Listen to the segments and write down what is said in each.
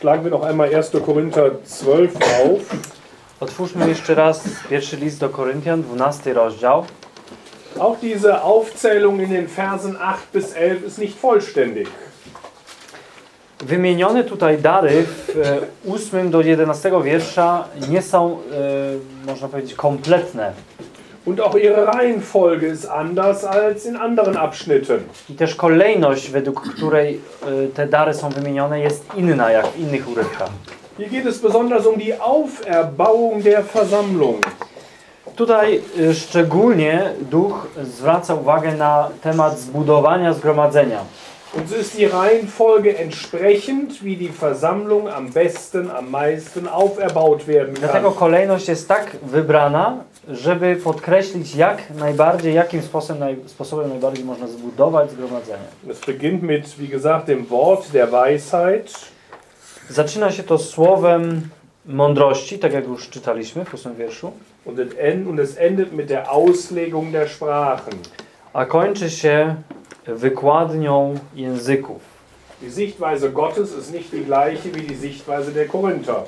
Schlagen wir noch einmal 1. Korinther 12 auf. Otwórzmy jeszcze raz pierwszy list do Koryntian, 12 rozdział. Auch diese Aufzählung in den Versen 8 bis 11 ist nicht vollständig. Wymienione tutaj dary w e, 8 do 11 wiersza nie są, e, można powiedzieć, kompletne. Und auch ihre Reihenfolge ist anders als in anderen Abschnitten. I też kolejność, według której e, te dary są wymienione, jest inna jak w innych urywkach. Hier geht es besonders um die Auferbauung der Versammlung. Tutaj e, szczególnie duch zwraca uwagę na temat zbudowania zgromadzenia. Und so ist die Reihenfolge entsprechend, wie die Versammlung am besten, am meisten auferbaut werden kann. Dlatego kolejność jest tak wybrana, żeby podkreślić jak najbardziej, jakim sposobem, naj, sposobem najbardziej można zbudować zgromadzenie. Es beginnt mit, wie gesagt, dem Wort der Weisheit. Zaczyna się to słowem mądrości, tak jak już czytaliśmy w ósmym wierszu, Und es endet mit der Auslegung der Sprachen. a kończy się wykładnią języków. Die Sichtweise Gottes ist nicht die gleiche wie die Sichtweise der Korinther.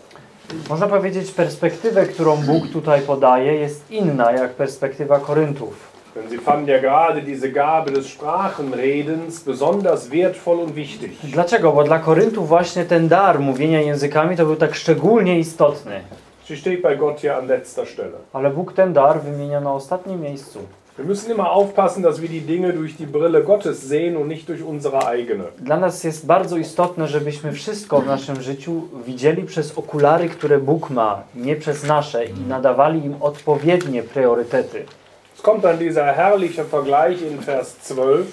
Można powiedzieć, perspektywę, którą Bóg tutaj podaje, jest inna jak perspektywa Koryntów. Denn sie fanden ja gerade diese Gabe des Sprachenredens besonders wertvoll und wichtig. Dlaczego? Bo dla Koryntów właśnie ten dar mówienia językami to był tak szczególnie istotny. Sie steht bei Gott hier an letzter Stelle. Ale Bóg ten dar wymienia na ostatnim miejscu. Wir müssen immer aufpassen, dass wir die Dinge durch die Brille Gottes sehen und nicht durch unsere eigene. Dla nas jest bardzo istotne, żebyśmy wszystko w naszym życiu widzieli przez okulary, które Bóg ma, nie przez nasze i nadawali im odpowiednie priorytety. Es kommt dann dieser herrliche Vergleich in Vers 12.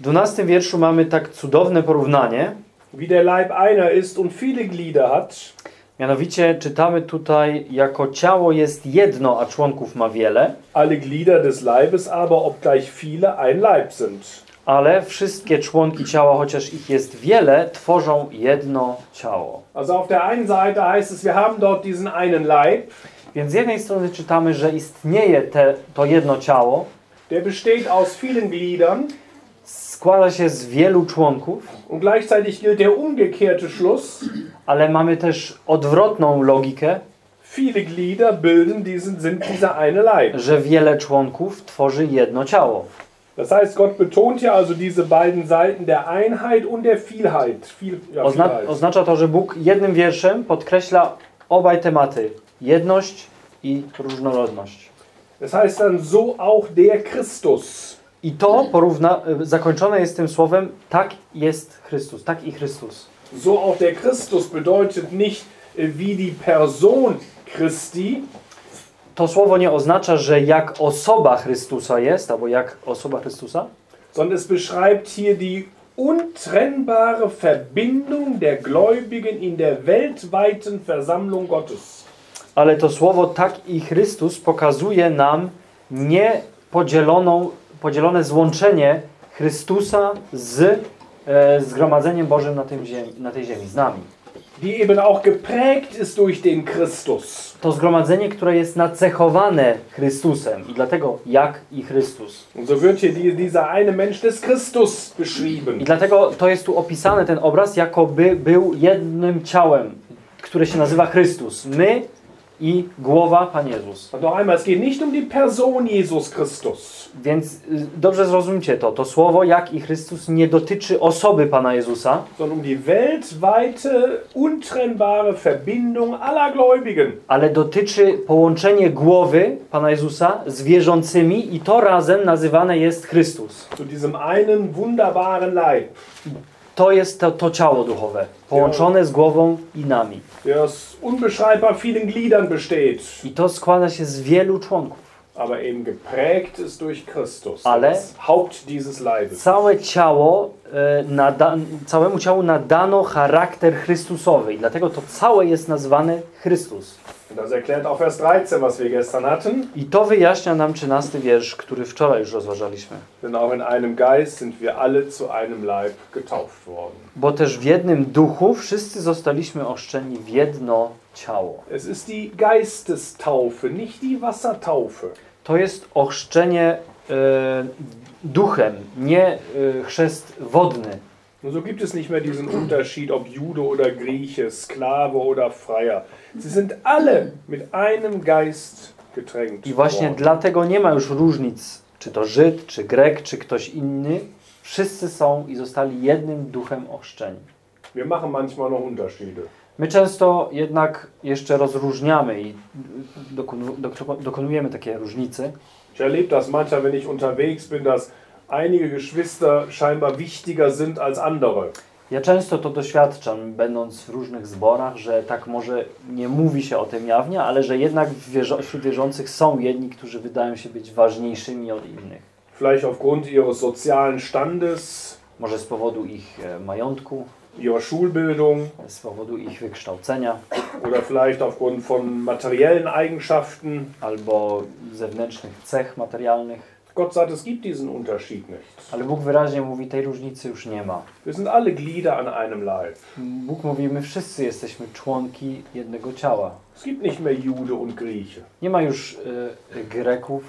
W 12 wierszu mamy tak cudowne porównanie. Wie der Leib einer ist und viele Glieder hat, Mianowicie czytamy tutaj, jako ciało jest jedno, a członków ma wiele, alle Glieder des Leibes aber, obgleich viele, ein Leib sind. ale wszystkie członki ciała, chociaż ich jest wiele, tworzą jedno ciało. Also auf der einen Seite heißt es, wir haben dort diesen einen Leib, Więc z jednej strony czytamy, że istnieje te, to jedno ciało, der besteht aus vielen Gliedern składa się z wielu członków, und gleichzeitig gilt der umgekehrte Schluss. ale mamy też odwrotną logikę, Viele Glieder bilden diesen, sind dieser eine Leib. że wiele członków tworzy jedno ciało. Das heißt, Gott betont ja also diese beiden Seiten der Einheit und der Vielheit. Viel, ja, Ozna Vielheit. oznacza to, że Bóg jednym wierszem podkreśla obaj tematy: jedność i różnorodność. Das heißt dann so auch der Christus. I to porówna, zakończone jest tym słowem: tak jest Chrystus, tak i Chrystus. So auch der Christus bedeutet nicht äh, wie die Person Christi, To słowo nie oznacza, że jak osoba Chrystusa jest, albo jak osoba Chrystusa, sondern es beschreibt hier die untrennbare Verbindung der Gläubigen in der weltweiten Versammlung Gottes. ale to słowo tak i Chrystus pokazuje nam niepodzieloną, podzielone złączenie Chrystusa z e, zgromadzeniem Bożym na, tym ziemi, na tej ziemi, z nami. Die eben auch geprägt ist durch den Christus. To zgromadzenie, które jest nacechowane Chrystusem i dlatego jak i Chrystus. Und so wird hier die, dieser eine Mensch des Christus I beschrieben. dlatego to jest tu opisane, ten obraz, jakoby był jednym ciałem, które się nazywa Chrystus. My i głowa Pan Jezus. Noch einmal, es geht nicht um die Person Jesus Christus, Więc y, dobrze zrozumcie to. To słowo jak i Chrystus nie dotyczy osoby Pana Jezusa, sondern um die weltweite, untrennbare Verbindung aller Gläubigen. ale dotyczy połączenie głowy Pana Jezusa z wierzącymi i to razem nazywane jest Chrystus. Zu diesem einen wunderbaren Leib, To jest to, to ciało duchowe, połączone z głową i nami. der aus unbeschreibbar vielen Gliedern besteht, I to składa się z wielu członków. aber eben geprägt ist durch Christus, Ale- das Haupt dieses Leibes. Całe ciało, e, nada, całemu ciału nadano charakter Chrystusowy i dlatego to całe jest nazwane Chrystus. Das erklärt auch Vers 13, was wir gestern hatten. I to wyjaśnia nam 13 wiersz, który wczoraj już rozważaliśmy. Denn auch in einem Geist sind wir alle zu einem Leib getauft worden. Bo też w jednym duchu wszyscy zostaliśmy oszczeni w jedno ciało. Es ist die Geistestaufe, nicht die Wassertaufe. To jest ochrzczenie e, duchem, nie e, chrzest wodny. Und so gibt es nicht mehr diesen Unterschied, ob Jude oder Grieche, Sklave oder Freier. Sie sind alle mit einem Geist getränkt. I właśnie worden. dlatego nie ma już różnic, czy to Żyd, czy Grek, czy ktoś inny. Wszyscy są i zostali jednym duchem ochrzczeni. Wir machen manchmal noch Unterschiede. My często jednak jeszcze rozróżniamy i dokonu- dok- dokonujemy takie różnice. Ich erlebe das manchmal, wenn ich unterwegs bin, dass einige Geschwister scheinbar wichtiger sind als andere. Ja często to doświadczam, będąc w różnych zborach, że tak może nie mówi się o tym jawnie, ale że jednak wśród wierzących są jedni, którzy wydają się być ważniejszymi od innych. Vielleicht aufgrund ihres sozialen Standes, Może z powodu ich e, majątku, ihrer Schulbildung z powodu ich wykształcenia, oder vielleicht aufgrund von materiellen Eigenschaften. albo zewnętrznych cech materialnych. Gott sagt, es gibt diesen Unterschied nicht. Ale Bóg wyraźnie mówi, tej różnicy już nie ma. Wir sind alle Glieder an einem Leib. Bóg mówi, my wszyscy jesteśmy członki jednego ciała. Es gibt nicht mehr Jude und Grieche Nie ma już e, Greków,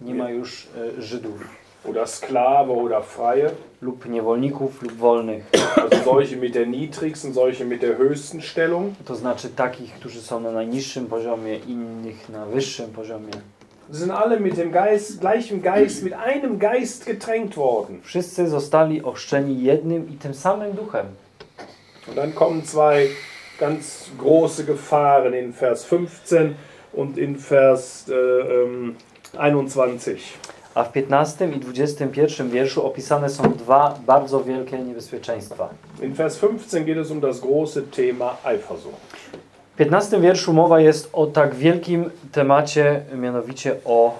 nie ma już e, Żydów oder Sklave oder Freie, lub niewolników lub wolnych. also solche mit der niedrigsten, solche mit der höchsten Stellung. To znaczy takich, którzy są na najniższym poziomie, innych na wyższym poziomie. Sie sind alle mit dem Geist, gleichen Geist, mit einem Geist getränkt worden. Wszyscy zostali ochrzczeni jednym i tym samym duchem. Und dann kommen zwei ganz große Gefahren in Vers 15 und in Vers äh, ähm, 21. A w 15 i 21 wierszu opisane są dwa bardzo wielkie niebezpieczeństwa. In Vers 15 geht es um das große Thema Eifersucht. W 15 wierszu mowa jest o tak wielkim temacie, mianowicie o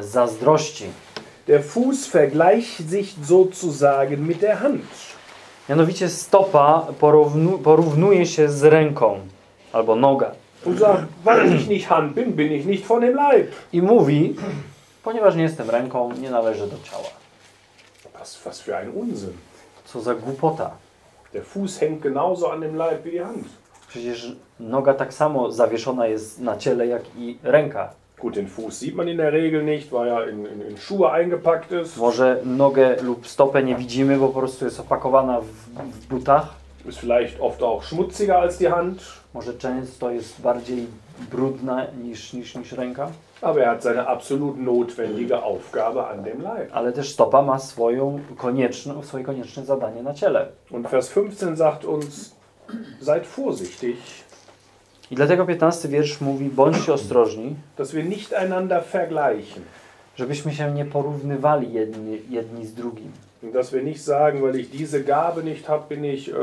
zazdrości. Der Fuß vergleicht sich sozusagen mit der Hand. Mianowicie stopa porównu, porównuje się z ręką albo noga i mówi, ponieważ nie jestem ręką, nie należę do ciała. Was, was für ein Unsinn. Co za głupota. Der Fuß hängt genauso an dem Leib wie die Hand. Przecież noga tak samo zawieszona jest na ciele, jak i ręka. Gut, den Fuß sieht man in der Regel nicht, weil er in, in, in Schuhe eingepackt ist. Może nogę lub stopę nie widzimy, bo po prostu jest opakowana w, w butach. Ist vielleicht oft auch schmutziger als die Hand. Może często jest bardziej brudna niż, niż, niż ręka. Aber er hat seine absolut notwendige Aufgabe an dem Leib. Ale też stopa ma swoją konieczną, swoje konieczne zadanie na ciele. Und Vers 15 sagt uns, seid vorsichtig, I dlatego 15 wiersz mówi, bądźcie ostrożni, dass wir nicht einander vergleichen. żebyśmy się nie porównywali jedni, jedni z drugim. Und dass wir nicht sagen, weil ich diese Gabe nicht habe, bin ich äh,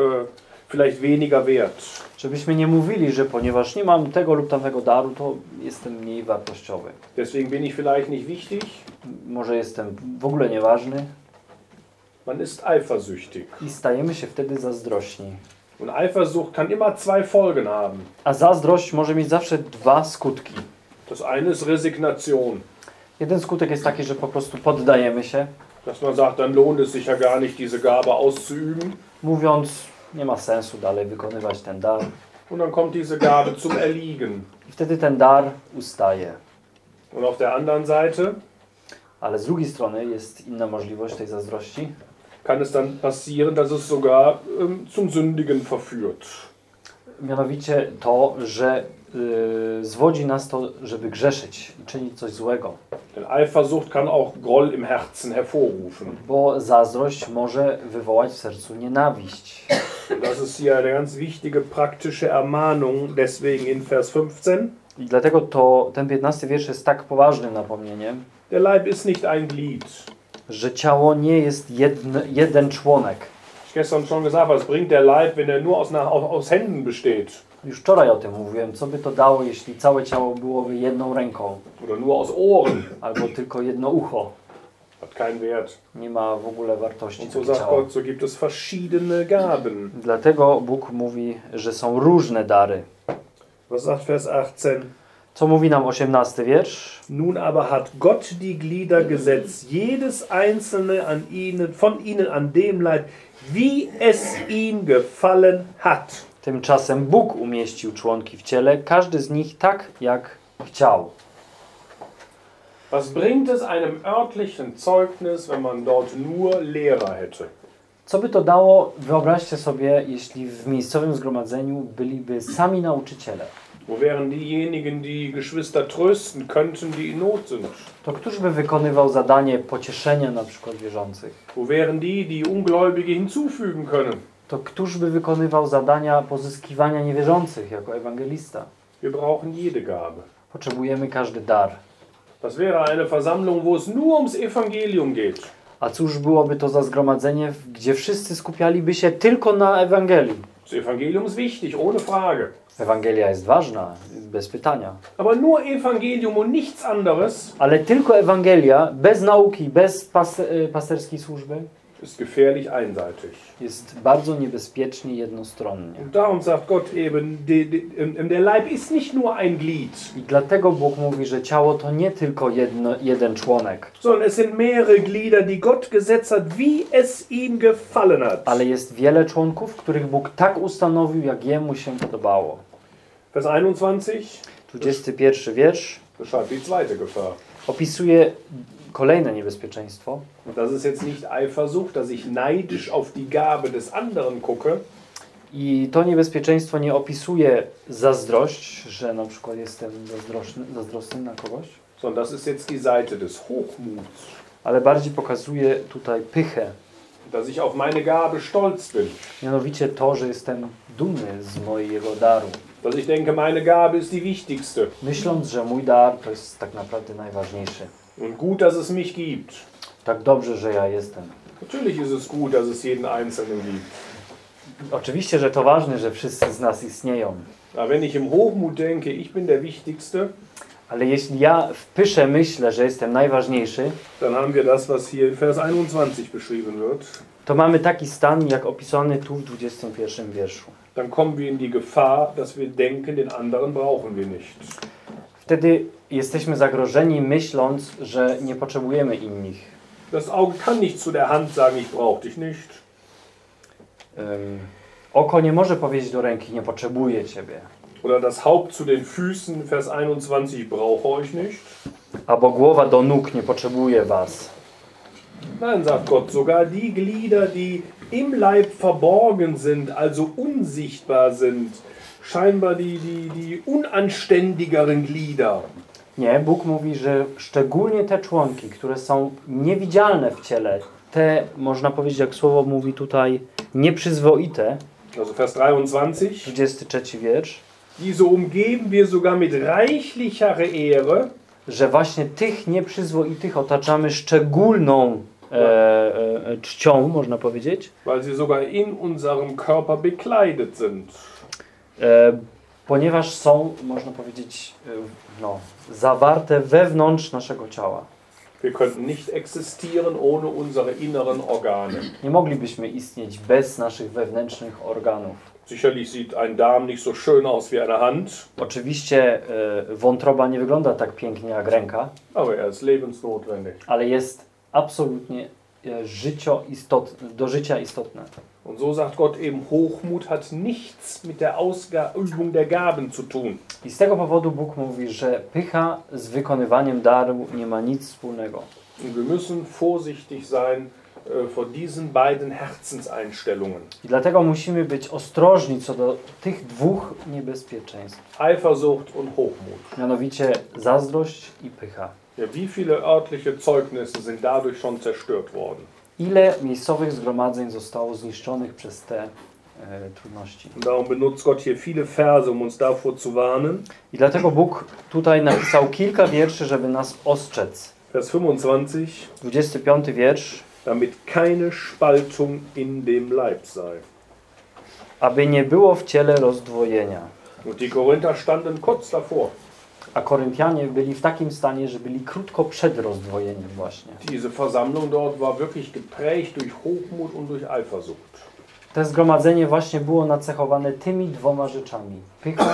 vielleicht weniger wert. Żebyśmy nie mówili, że ponieważ nie mam tego lub tamtego daru, to jestem mniej wartościowy. Deswegen bin ich vielleicht nicht wichtig. Może jestem w ogóle nieważny Man ist eifersüchtig. i stajemy się wtedy zazdrośni. Und Eifersucht kann immer zwei Folgen haben. A zazdrość może mieć zawsze dwa skutki. Das eine ist Resignation. Jeden skutek jest taki, że po prostu poddajemy się, Dass man sagt, dann lohnt es sich ja gar nicht, diese Gabe auszuüben. mówiąc, nie ma sensu dalej wykonywać ten dar. Und dann kommt diese Gabe zum Erliegen. I wtedy ten dar ustaje. Und auf der anderen Seite Ale z drugiej strony jest inna możliwość tej zazdrości. Kann es dann passieren, dass es sogar ähm, zum Sündigen verführt. Mianowicie to, że y, zwodzi nas to, żeby grzeszyć i czynić coś złego. Denn Eifersucht kann auch Groll im Herzen hervorrufen. Bo zazdrość może wywołać w sercu nienawiść. Das ist hier eine ganz wichtige praktische Ermahnung. Deswegen in Vers 15. I dlatego to ten 15 wiersz jest tak poważnym napomnieniem, Der Leib ist nicht ein Glied. Że ciało nie jest jedn, jeden członek. Ich gestern schon gesagt, was bringt der Leib, wenn er nur aus, Händen besteht? Już wczoraj o tym mówiłem, co by to dało, jeśli całe ciało byłoby jedną ręką, Oder nur aus Ohren? albo tylko jedno ucho. Hat keinen Wert. Nie ma w ogóle wartości Und so sagt. Gott, so gibt es verschiedene Gaben. Dlatego Bóg mówi, że są różne dary. Was sagt Vers 18? Co mówi nam 18 wiersz? Nun aber hat Gott die Glieder gesetzt, jedes einzelne an ihnen, von ihnen an dem Leib, wie es ihm gefallen hat. Tymczasem Bóg umieścił członki w ciele, każdy z nich tak, jak chciał. Was bringt es einem örtlichen Zeugnis, wenn man dort nur Lehrer hätte? Co by to dało? Wyobraźcie sobie, jeśli w miejscowym zgromadzeniu byliby sami nauczyciele. Wo wären diejenigen, die Geschwister trösten könnten, die in Not sind? To któż by wykonywał zadanie pocieszenia na przykład wierzących? Wo wären die, die Ungläubige hinzufügen können? To któż by wykonywał zadania pozyskiwania niewierzących jako ewangelista? Wir brauchen jede Gabe. Potrzebujemy każdy dar. Das wäre eine Versammlung, wo es nur ums Evangelium geht. A cóż byłoby to za zgromadzenie, gdzie wszyscy skupialiby się tylko na Ewangelii? Das Evangelium ist wichtig, ohne Frage. Ewangelia jest ważna, bez pytania. Aber nur Evangelium und nichts anderes Ale tylko Ewangelia, bez nauki, bez pas y, pasterskiej służby, ist gefährlich einseitig. jest bardzo niebezpiecznie jednostronnie. Und darum sagt Gott eben, der Leib ist nicht nur ein Glied, I dlatego Bóg mówi, że ciało to nie tylko jedno, jeden członek, sondern es sind mehrere Glieder, die Gott gesetzt hat, wie es ihm gefallen hat. ale jest wiele członków, których Bóg tak ustanowił, jak Jemu się podobało. Vers 21 21 wiersz beschreibt die zweite Gefahr. opisuje kolejne niebezpieczeństwo. Das ist jetzt nicht Eifersucht, dass ich neidisch auf die Gabe des anderen gucke, I to niebezpieczeństwo nie opisuje zazdrość, że na przykład jestem zazdrosny, zazdrosny na kogoś, sondern das ist jetzt die Seite des Hochmuts, ale bardziej pokazuje tutaj pychę. dass ich auf meine Gabe stolz bin, Mianowicie to, że jestem dumny z mojego daru. dass ich denke, meine Gabe ist die wichtigste Myśląc, że mój dar to jest tak naprawdę najważniejszy. Und gut, dass es mich gibt. Tak dobrze, że ja jestem. Natürlich ist es gut, dass es jeden Einzelnen gibt. Oczywiście, że to ważne, że wszyscy z nas istnieją. Aber wenn ich im Hochmut denke, ich bin der Wichtigste, Ale jeśli ja w pysze myślę, że jestem najważniejszy, dann haben wir das, was hier in Vers 21 beschrieben wird. to mamy taki stan, jak opisany tu w 21 wierszu. Dann kommen wir in die Gefahr, dass wir denken, den anderen brauchen wir nicht. Wtedy jesteśmy zagrożeni myśląc, że nie potrzebujemy innych. Das Auge kann nicht zu der Hand sagen, ich brauche dich nicht. Ym, oko nie może powiedzieć do ręki, nie potrzebuję Ciebie. Oder das Haupt zu den Füßen, Vers 21, ich brauche euch nicht. Albo głowa do nóg, nie potrzebuje Was. Nein, sagt Gott, sogar die Glieder, die im Leib verborgen sind, also unsichtbar sind, scheinbar die, die, die unanständigeren Glieder, Nie, Bóg mówi, że szczególnie te członki, które są niewidzialne w ciele, te, można powiedzieć, jak słowo mówi tutaj, nieprzyzwoite, also Vers 23, 23 wiersz, diese umgeben wir sogar mit reichlicher Ehre, że właśnie tych nieprzyzwoitych otaczamy szczególną e, e, e, czcią, można powiedzieć, weil sie sogar in unserem Körper bekleidet sind. E, ponieważ są, można powiedzieć, e, no, zawarte wewnątrz naszego ciała. Nie moglibyśmy istnieć bez naszych wewnętrznych organów. Sicherlich sieht ein Darm nicht so schön aus wie eine Hand, Oczywiście e, wątroba nie wygląda tak pięknie jak ręka, aber er ist lebensnotwendig. ale jest absolutnie e, życio do życia istotne. Und so sagt Gott eben, Hochmut hat nichts mit der Ausübung der Gaben zu tun. I z tego powodu Bóg mówi, że pycha z wykonywaniem daru nie ma nic wspólnego. Und wir müssen vorsichtig sein äh, vor diesen beiden Herzenseinstellungen. I dlatego musimy być ostrożni co do tych dwóch niebezpieczeństw, Eifersucht und Hochmut. mianowicie zazdrość i pycha. Ja, wie viele örtliche Zeugnisse sind dadurch schon zerstört worden? Ile miejscowych zgromadzeń zostało zniszczonych przez te e, trudności? Darum benutzt Gott hier viele Verse, um uns davor zu warnen. I dlatego Bóg tutaj napisał kilka wierszy, żeby nas ostrzec. Vers 25, 25 wiersz. damit keine Spaltung in dem Leib sei. aby nie było w ciele rozdwojenia. Und die Korinther standen kurz davor. A Koryntianie byli w takim stanie, że byli krótko przed rozdwojeniem właśnie. Diese Versammlung dort war wirklich geprägt durch Hochmut und durch Eifersucht. Te zgromadzenie właśnie było nacechowane tymi dwoma rzeczami. Pychą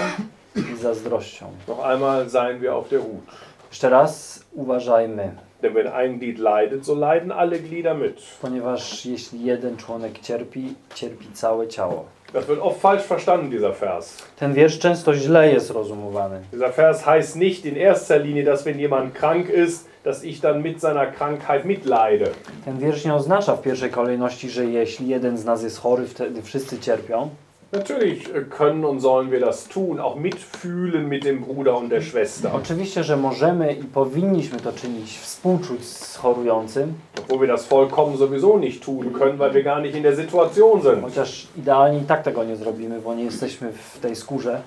i zazdrością. Noch einmal seien wir auf der Hut. Jeszcze raz uważajmy, Denn wenn ein Glied leidet, so leiden alle Glieder mit. ponieważ jeśli jeden członek cierpi, cierpi całe ciało. Das wird oft falsch verstanden, dieser Vers. Ten wiersz często źle jest rozumowany. Dieser Vers heißt nicht in erster Linie, dass wenn jemand krank ist, dass ich dann mit seiner Krankheit mitleide. Ten wiersz nie oznacza w pierwszej kolejności, że jeśli jeden z nas jest chory, wtedy wszyscy cierpią. Natürlich können und sollen wir das tun, auch mitfühlen mit dem Bruder und der Schwester. Oczywiście, że możemy i powinniśmy to czynić, współczuć z chorującym, Obwohl wir das vollkommen sowieso nicht tun können, weil wir gar nicht in der Situation sind. chociaż idealnie i tak tego nie zrobimy, bo nie jesteśmy w tej skórze,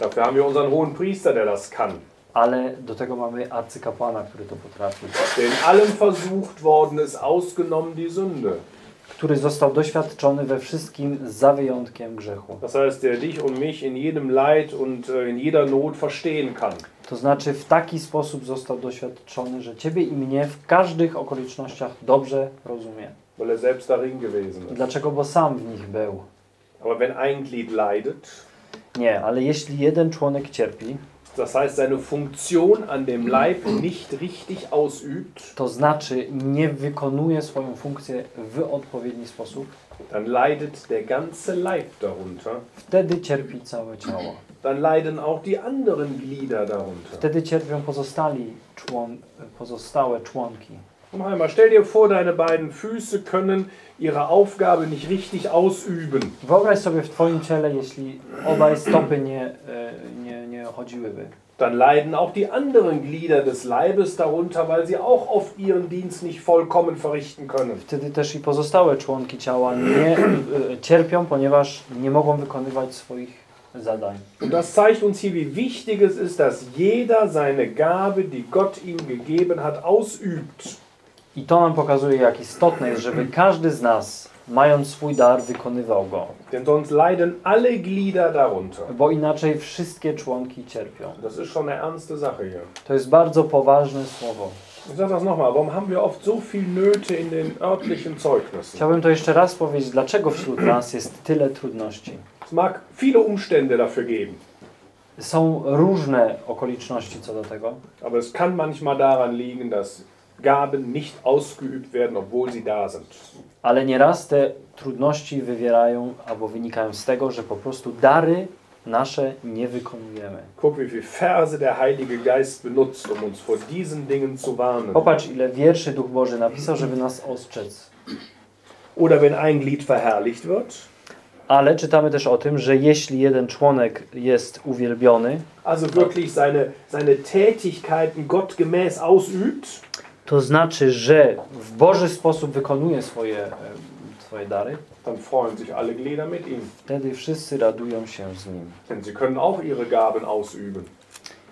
Dafür haben wir unseren hohen Priester, der das kann. ale do tego mamy arcykapłana, który to potrafi, Der in allem versucht worden ist, ausgenommen die Sünde. Który został doświadczony we wszystkim za wyjątkiem grzechu. Das heißt, der dich und mich in jedem Leid und äh, in jeder Not verstehen kann. To znaczy w taki sposób został doświadczony, że Ciebie i mnie w każdych okolicznościach dobrze rozumie. weil er selbst darin gewesen ist. dlaczego? Bo sam w nich był. Aber wenn ein Glied leidet, Nie, ale jeśli jeden członek cierpi, das heißt seine Funktion an dem Leib nicht richtig ausübt, to znaczy nie wykonuje swoją funkcję w odpowiedni sposób, dann leidet der ganze Leib darunter. wtedy cierpi całe ciało. Dann leiden auch die anderen Glieder darunter. Wtedy cierpią pozostali człon, pozostałe członki. Noch einmal, stell dir vor, deine beiden Füße können ihre Aufgabe nicht richtig ausüben. Wyobraź sobie w Twoim ciele, jeśli obaj stopy nie, e, nie, nie chodziłyby. Dann leiden auch die anderen Glieder des Leibes darunter, weil sie auch oft ihren Dienst nicht vollkommen verrichten können. Wtedy też i pozostałe członki ciała nie e, cierpią, ponieważ nie mogą wykonywać swoich zadań. Und das zeigt uns hier, wie wichtig es ist, dass jeder seine Gabe, die Gott ihm gegeben hat, ausübt. I to nam pokazuje, jak istotne jest, żeby każdy z nas, mając swój dar, wykonywał go. Denn sonst leiden alle Glieder darunter. Bo inaczej wszystkie członki cierpią. Das ist schon eine ernste Sache hier. To jest bardzo poważne słowo. Ich sage das nochmal, warum haben wir oft so viel Nöte in den örtlichen Zeugnissen? Chciałbym to jeszcze raz powiedzieć, dlaczego wśród nas jest tyle trudności. Es mag viele Umstände dafür geben, Są różne okoliczności co do tego, aber es kann manchmal daran liegen, dass Gaben nicht ausgeübt werden, obwohl sie da sind. ale nieraz te trudności wywierają albo wynikają z tego, że po prostu dary nasze nie wykonujemy. Guck, wie viele Verse der Heilige Geist benutzt, um uns vor diesen Dingen zu warnen. Popatrz, ile wierszy Duch Boży napisał, żeby nas ostrzec. Oder wenn ein Glied verherrlicht wird, Ale czytamy też o tym, że jeśli jeden członek jest uwielbiony, also wirklich seine, seine Tätigkeiten gottgemäß ausübt, to znaczy, że w Boży sposób wykonuje swoje, e, swoje dary, dann freuen sich alle Glieder mit ihm. wtedy wszyscy radują się z nim. Denn sie können auch ihre Gaben ausüben.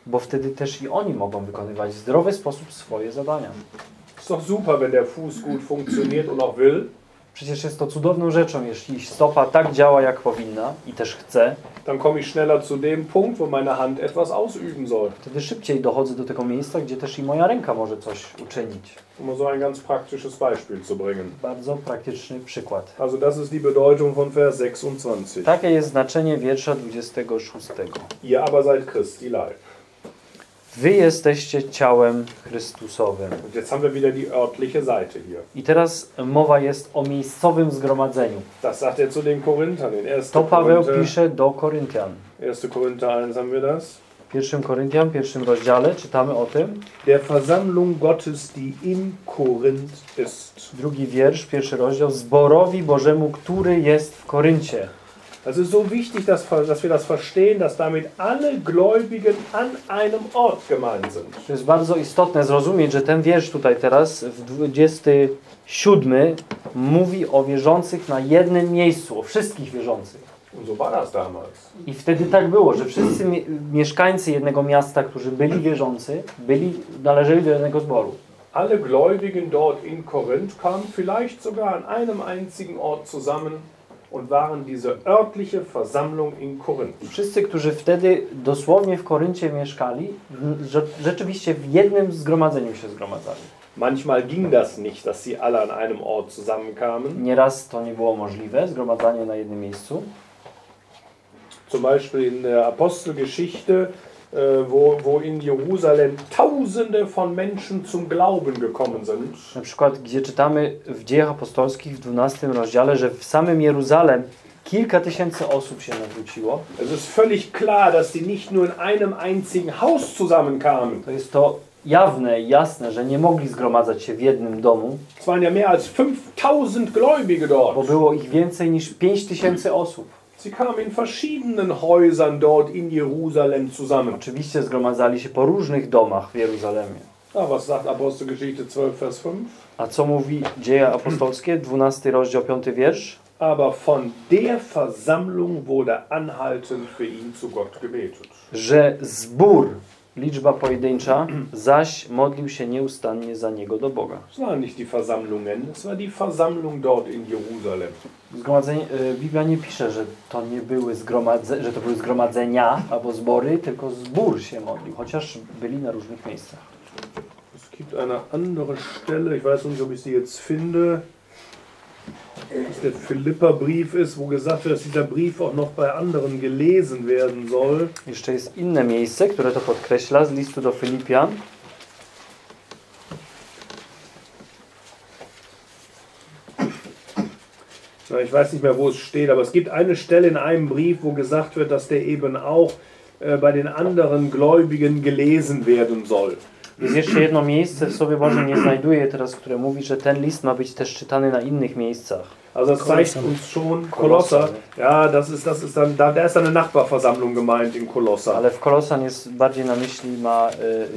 Bo wtedy też i oni mogą wykonywać w zdrowy sposób swoje zadania. Ist doch super, wenn der Fuß gut funktioniert und auch will. Przecież jest to cudowną rzeczą, jeśli stopa tak działa, jak powinna i też chce, Dann komme ich schneller zu dem Punkt, wo meine Hand etwas ausüben soll. wtedy szybciej dochodzę do tego miejsca, gdzie też i moja ręka może coś uczynić. Um so ein ganz praktisches Beispiel zu bringen. Bardzo praktyczny przykład. Also das ist die Bedeutung von Vers 26. Takie jest znaczenie wiersza 26. Ihr aber seid Christi Leib. Wy jesteście ciałem Chrystusowym. Und jetzt haben wir wieder die örtliche Seite hier. I teraz mowa jest o miejscowym zgromadzeniu. Das sagt er zu den Korinthern in 1. To Paweł Korinther, pisze do Koryntian. 1. Korinther 1 haben wir das. W pierwszym Koryntian, pierwszym rozdziale czytamy o tym. Der Versammlung Gottes, die in Korinth ist. Drugi wiersz, pierwszy rozdział. Zborowi Bożemu, który jest w Koryncie. Das ist so wichtig, dass, dass wir das verstehen, dass damit alle Gläubigen an einem Ort gemeint sind. To jest bardzo istotne zrozumieć, że ten wiersz tutaj teraz, w 27, mówi o wierzących na jednym miejscu, o wszystkich wierzących. Und so war das damals. I wtedy tak było, że wszyscy mie- mieszkańcy jednego miasta, którzy byli wierzący, byli, należeli do jednego zboru. Alle Gläubigen dort in Korinth kamen vielleicht sogar an einem einzigen Ort zusammen und waren diese örtliche Versammlung in Korinth. Wszyscy, którzy wtedy dosłownie w Koryncie mieszkali, rzeczywiście w jednym zgromadzeniu się zgromadzali. Manchmal ging das nicht, dass sie alle an einem Ort zusammenkamen. Nieraz to nie było możliwe, zgromadzanie na jednym miejscu. Zum Beispiel in der Apostelgeschichte, wo, wo in Jerusalem Tausende von Menschen zum Glauben gekommen sind. Na przykład, gdzie czytamy w Dziejach Apostolskich w 12 rozdziale, że w samym Jeruzalem kilka tysięcy osób się nawróciło. Es ist völlig klar, dass die nicht nur in einem einzigen Haus zusammenkamen. To jest to jawne jasne, że nie mogli zgromadzać się w jednym domu, Es waren ja mehr als 5000 Gläubige bo dort. było ich więcej niż 5 tysięcy osób. Sie kamen in verschiedenen Häusern dort in Jerusalem zusammen. Oczywiście zgromadzali się po różnych domach w Jeruzalemie. Ja, was sagt Apostelgeschichte 12, Vers 5? A co mówi Dzieje Apostolskie, 12 rozdział, 5 wiersz? Aber von der Versammlung wurde anhaltend für ihn zu Gott gebetet. Że zbór, liczba pojedyncza, zaś modlił się nieustannie za niego do Boga. Es waren nicht die Versammlungen, es war die Versammlung dort in Jerusalem. Zgromadzenie, y, Biblia nie pisze, że to nie były zgromadze, że to były zgromadzenia albo zbory, tylko zbór się modlił, chociaż byli na różnych miejscach. Es gibt eine andere Stelle, ich weiß nicht, ob ich sie jetzt finde, der Philipperbrief ist, wo gesagt wird, dass dieser Brief auch noch bei anderen gelesen werden soll. Jeszcze jest inne miejsce, które to podkreśla z listu do Filipian. Ich weiß nicht mehr, wo es steht, aber es gibt eine Stelle in einem Brief, wo gesagt wird, dass der eben auch äh, bei den anderen Gläubigen gelesen werden soll. Jest jeszcze jedno miejsce w Słowie Bożym, nie znajduję teraz, które mówi, że ten list ma być też czytany na innych miejscach. Also das zeigt uns schon, Kolosser, ja, das ist, das ist dann, da, da ist dann eine Nachbarversammlung gemeint in Kolosser. Ale w Kolosan jest bardziej na myśli ma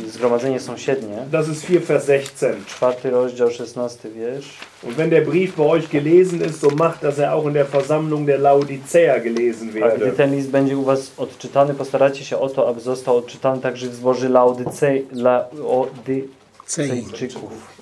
y, zgromadzenie sąsiednie. Das ist 4 Vers 16. Czwarty rozdział, szesnasty wiersz. Und wenn der Brief bei euch gelesen ist, so macht, dass er auch in der Versammlung der Laodicea gelesen A gdy werde. ten list będzie u was odczytany, postaracie się o to, aby został odczytany także w zboży Laodycej, Laodycejczyków.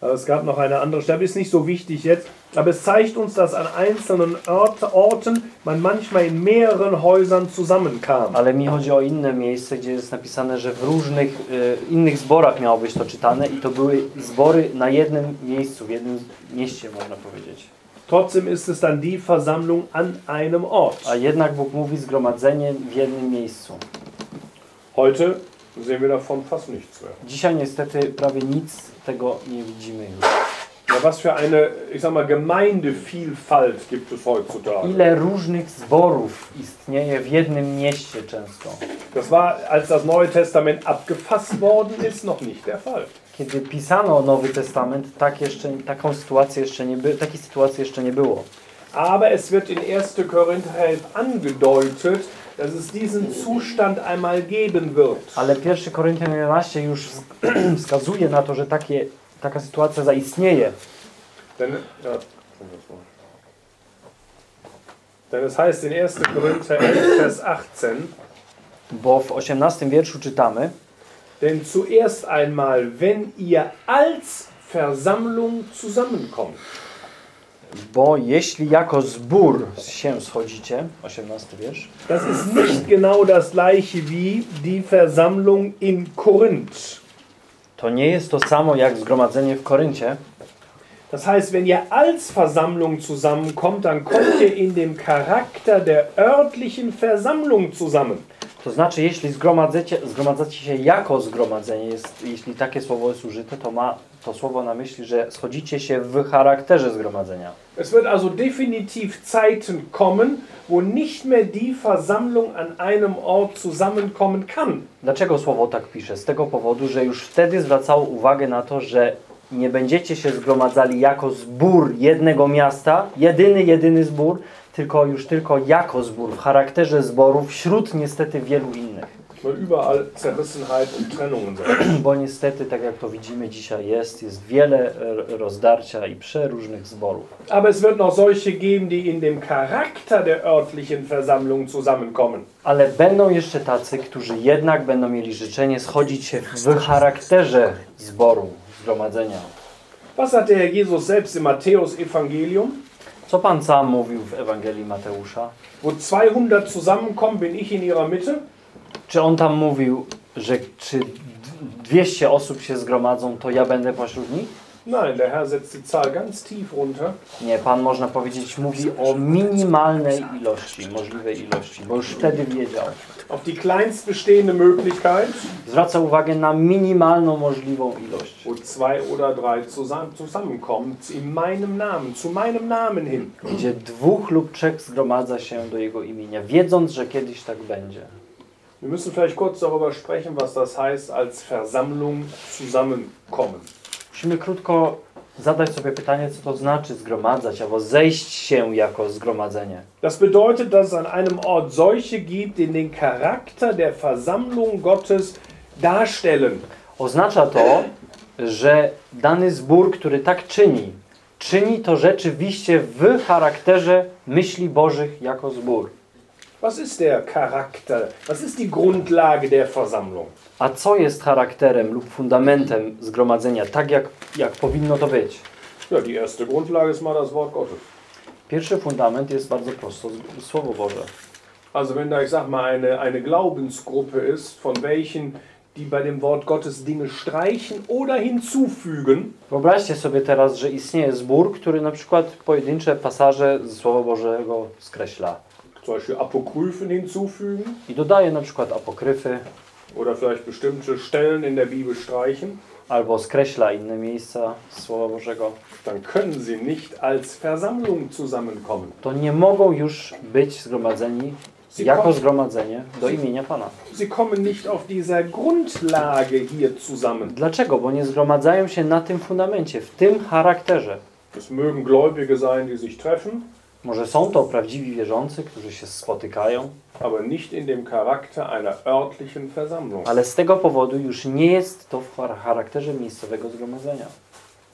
Aber es gab noch eine andere Stelle, ist nicht so wichtig jetzt, aber es zeigt uns, dass an einzelnen Ort, Orten man manchmal in mehreren Häusern zusammenkam. Ale mi chodzi o inne miejsce, gdzie jest napisane, że w różnych y, innych zborach miało być to czytane i to były zbory na jednym miejscu, w jednym mieście można powiedzieć. Trotzdem ist es dann die Versammlung an einem Ort. A jednak Bóg mówi zgromadzenie w jednym miejscu. Heute sehen wir davon fast nichts mehr. Dzisiaj niestety prawie nic tego nie widzimy już. Ja, was für eine, ich sag mal, Gemeindevielfalt gibt es heutzutage. Ile różnych zborów istnieje w jednym mieście często. Das war, als das Neue Testament abgefasst worden ist, noch nicht der Fall. Kiedy pisano Nowy Testament, tak jeszcze, taką sytuację jeszcze nie by, takiej sytuacji jeszcze nie było. Aber es wird in 1. Korinther 11 angedeutet, dass es diesen Zustand einmal geben wird. Ale 1 Koryntian 11 już wsk- wskazuje na to, że takie, taka sytuacja zaistnieje. Denn, ja, denn es heißt in 1. Korinther 11, Vers 18, Bo w 18 wierszu czytamy, denn zuerst einmal, wenn ihr als Versammlung zusammenkommt, bo jeśli jako zbór się schodzicie, 18 wiersz, das ist nicht genau das gleiche wie die Versammlung in Korinth. to nie jest to samo jak zgromadzenie w Koryncie, Das heißt, wenn ihr als Versammlung zusammenkommt, dann kommt ihr in dem Charakter der örtlichen Versammlung zusammen. To znaczy, jeśli zgromadzacie, zgromadzacie się jako zgromadzenie, jest, jeśli takie słowo jest użyte, to ma to słowo na myśli, że schodzicie się w charakterze zgromadzenia. Es wird also definitiv Zeiten kommen, wo nicht mehr die Versammlung an einem Ort zusammenkommen kann. Dlaczego słowo tak pisze? Z tego powodu, że już wtedy zwracało uwagę na to, że nie będziecie się zgromadzali jako zbór jednego miasta, jedyny, jedyny zbór, tylko już tylko jako zbór, w charakterze zboru, wśród niestety wielu innych. Bo niestety, tak jak to widzimy dzisiaj jest, jest wiele e, rozdarcia i przeróżnych zborów. Aber es wird noch solche geben, die in dem Charakter der örtlichen Versammlung zusammenkommen. Ale będą jeszcze tacy, którzy jednak będą mieli życzenie schodzić się w charakterze zboru, zgromadzenia. Was hat der Herr Jesus selbst im Matthäus-Evangelium? Co Pan sam mówił w Ewangelii Mateusza? Wo 200 zusammenkommen, bin ich in ihrer Mitte. Czy on tam mówił, że czy d- 200 osób się zgromadzą, to ja będę pośród nich? Nein, der Herr setzt die Zahl ganz tief runter. Nie, Pan można powiedzieć mówi o minimalnej ilości, możliwej ilości, bo już wtedy wiedział. Auf die kleinst bestehende Möglichkeit, Zwraca uwagę na minimalną możliwą ilość. wo zwei oder drei zusammen, zusammenkommen, in meinem Namen, zu meinem Namen hin. Gdzie dwóch lub trzech zgromadza się do Jego imienia, wiedząc, że kiedyś tak będzie. Wir müssen vielleicht kurz darüber sprechen, was das heißt, als Versammlung zusammenkommen. Musimy krótko zadać sobie pytanie, co to znaczy zgromadzać, albo zejść się jako zgromadzenie. Das bedeutet, dass es an einem Ort solche gibt, die den Charakter der Versammlung Gottes darstellen. Oznacza to, że dany zbór, który tak czyni, czyni to rzeczywiście w charakterze myśli Bożych jako zbór. Was ist der Charakter? Was ist die Grundlage der Versammlung? A co jest charakterem lub fundamentem zgromadzenia, tak jak, jak powinno to być? Ja, die erste Grundlage ist mal das Wort Gottes. Pierwszy fundament jest bardzo prosto, Słowo Boże. Also wenn da, ich sag mal, eine, eine Glaubensgruppe ist, von welchen die bei dem Wort Gottes Dinge streichen oder hinzufügen, Wyobraźcie sobie teraz, że istnieje zbór, który na przykład pojedyncze pasaże z Słowa Bożego skreśla zum Beispiel Apokryphen hinzufügen i dodaje na przykład apokryfy oder vielleicht bestimmte Stellen in der Bibel streichen, albo skreśla inne miejsca Słowa Bożego, dann können sie nicht als Versammlung zusammenkommen. to nie mogą już być zgromadzeni Sie, jako kom zgromadzenie do imienia Pana. sie kommen nicht auf dieser Grundlage hier zusammen. Dlaczego? Bo nie zgromadzają się na tym fundamencie, w tym charakterze. Es mögen Gläubige sein, die sich treffen, Może są to prawdziwi wierzący, którzy się spotykają, aber nicht in dem Charakter einer örtlichen Versammlung. ale z tego powodu już nie jest to w char- charakterze miejscowego zgromadzenia.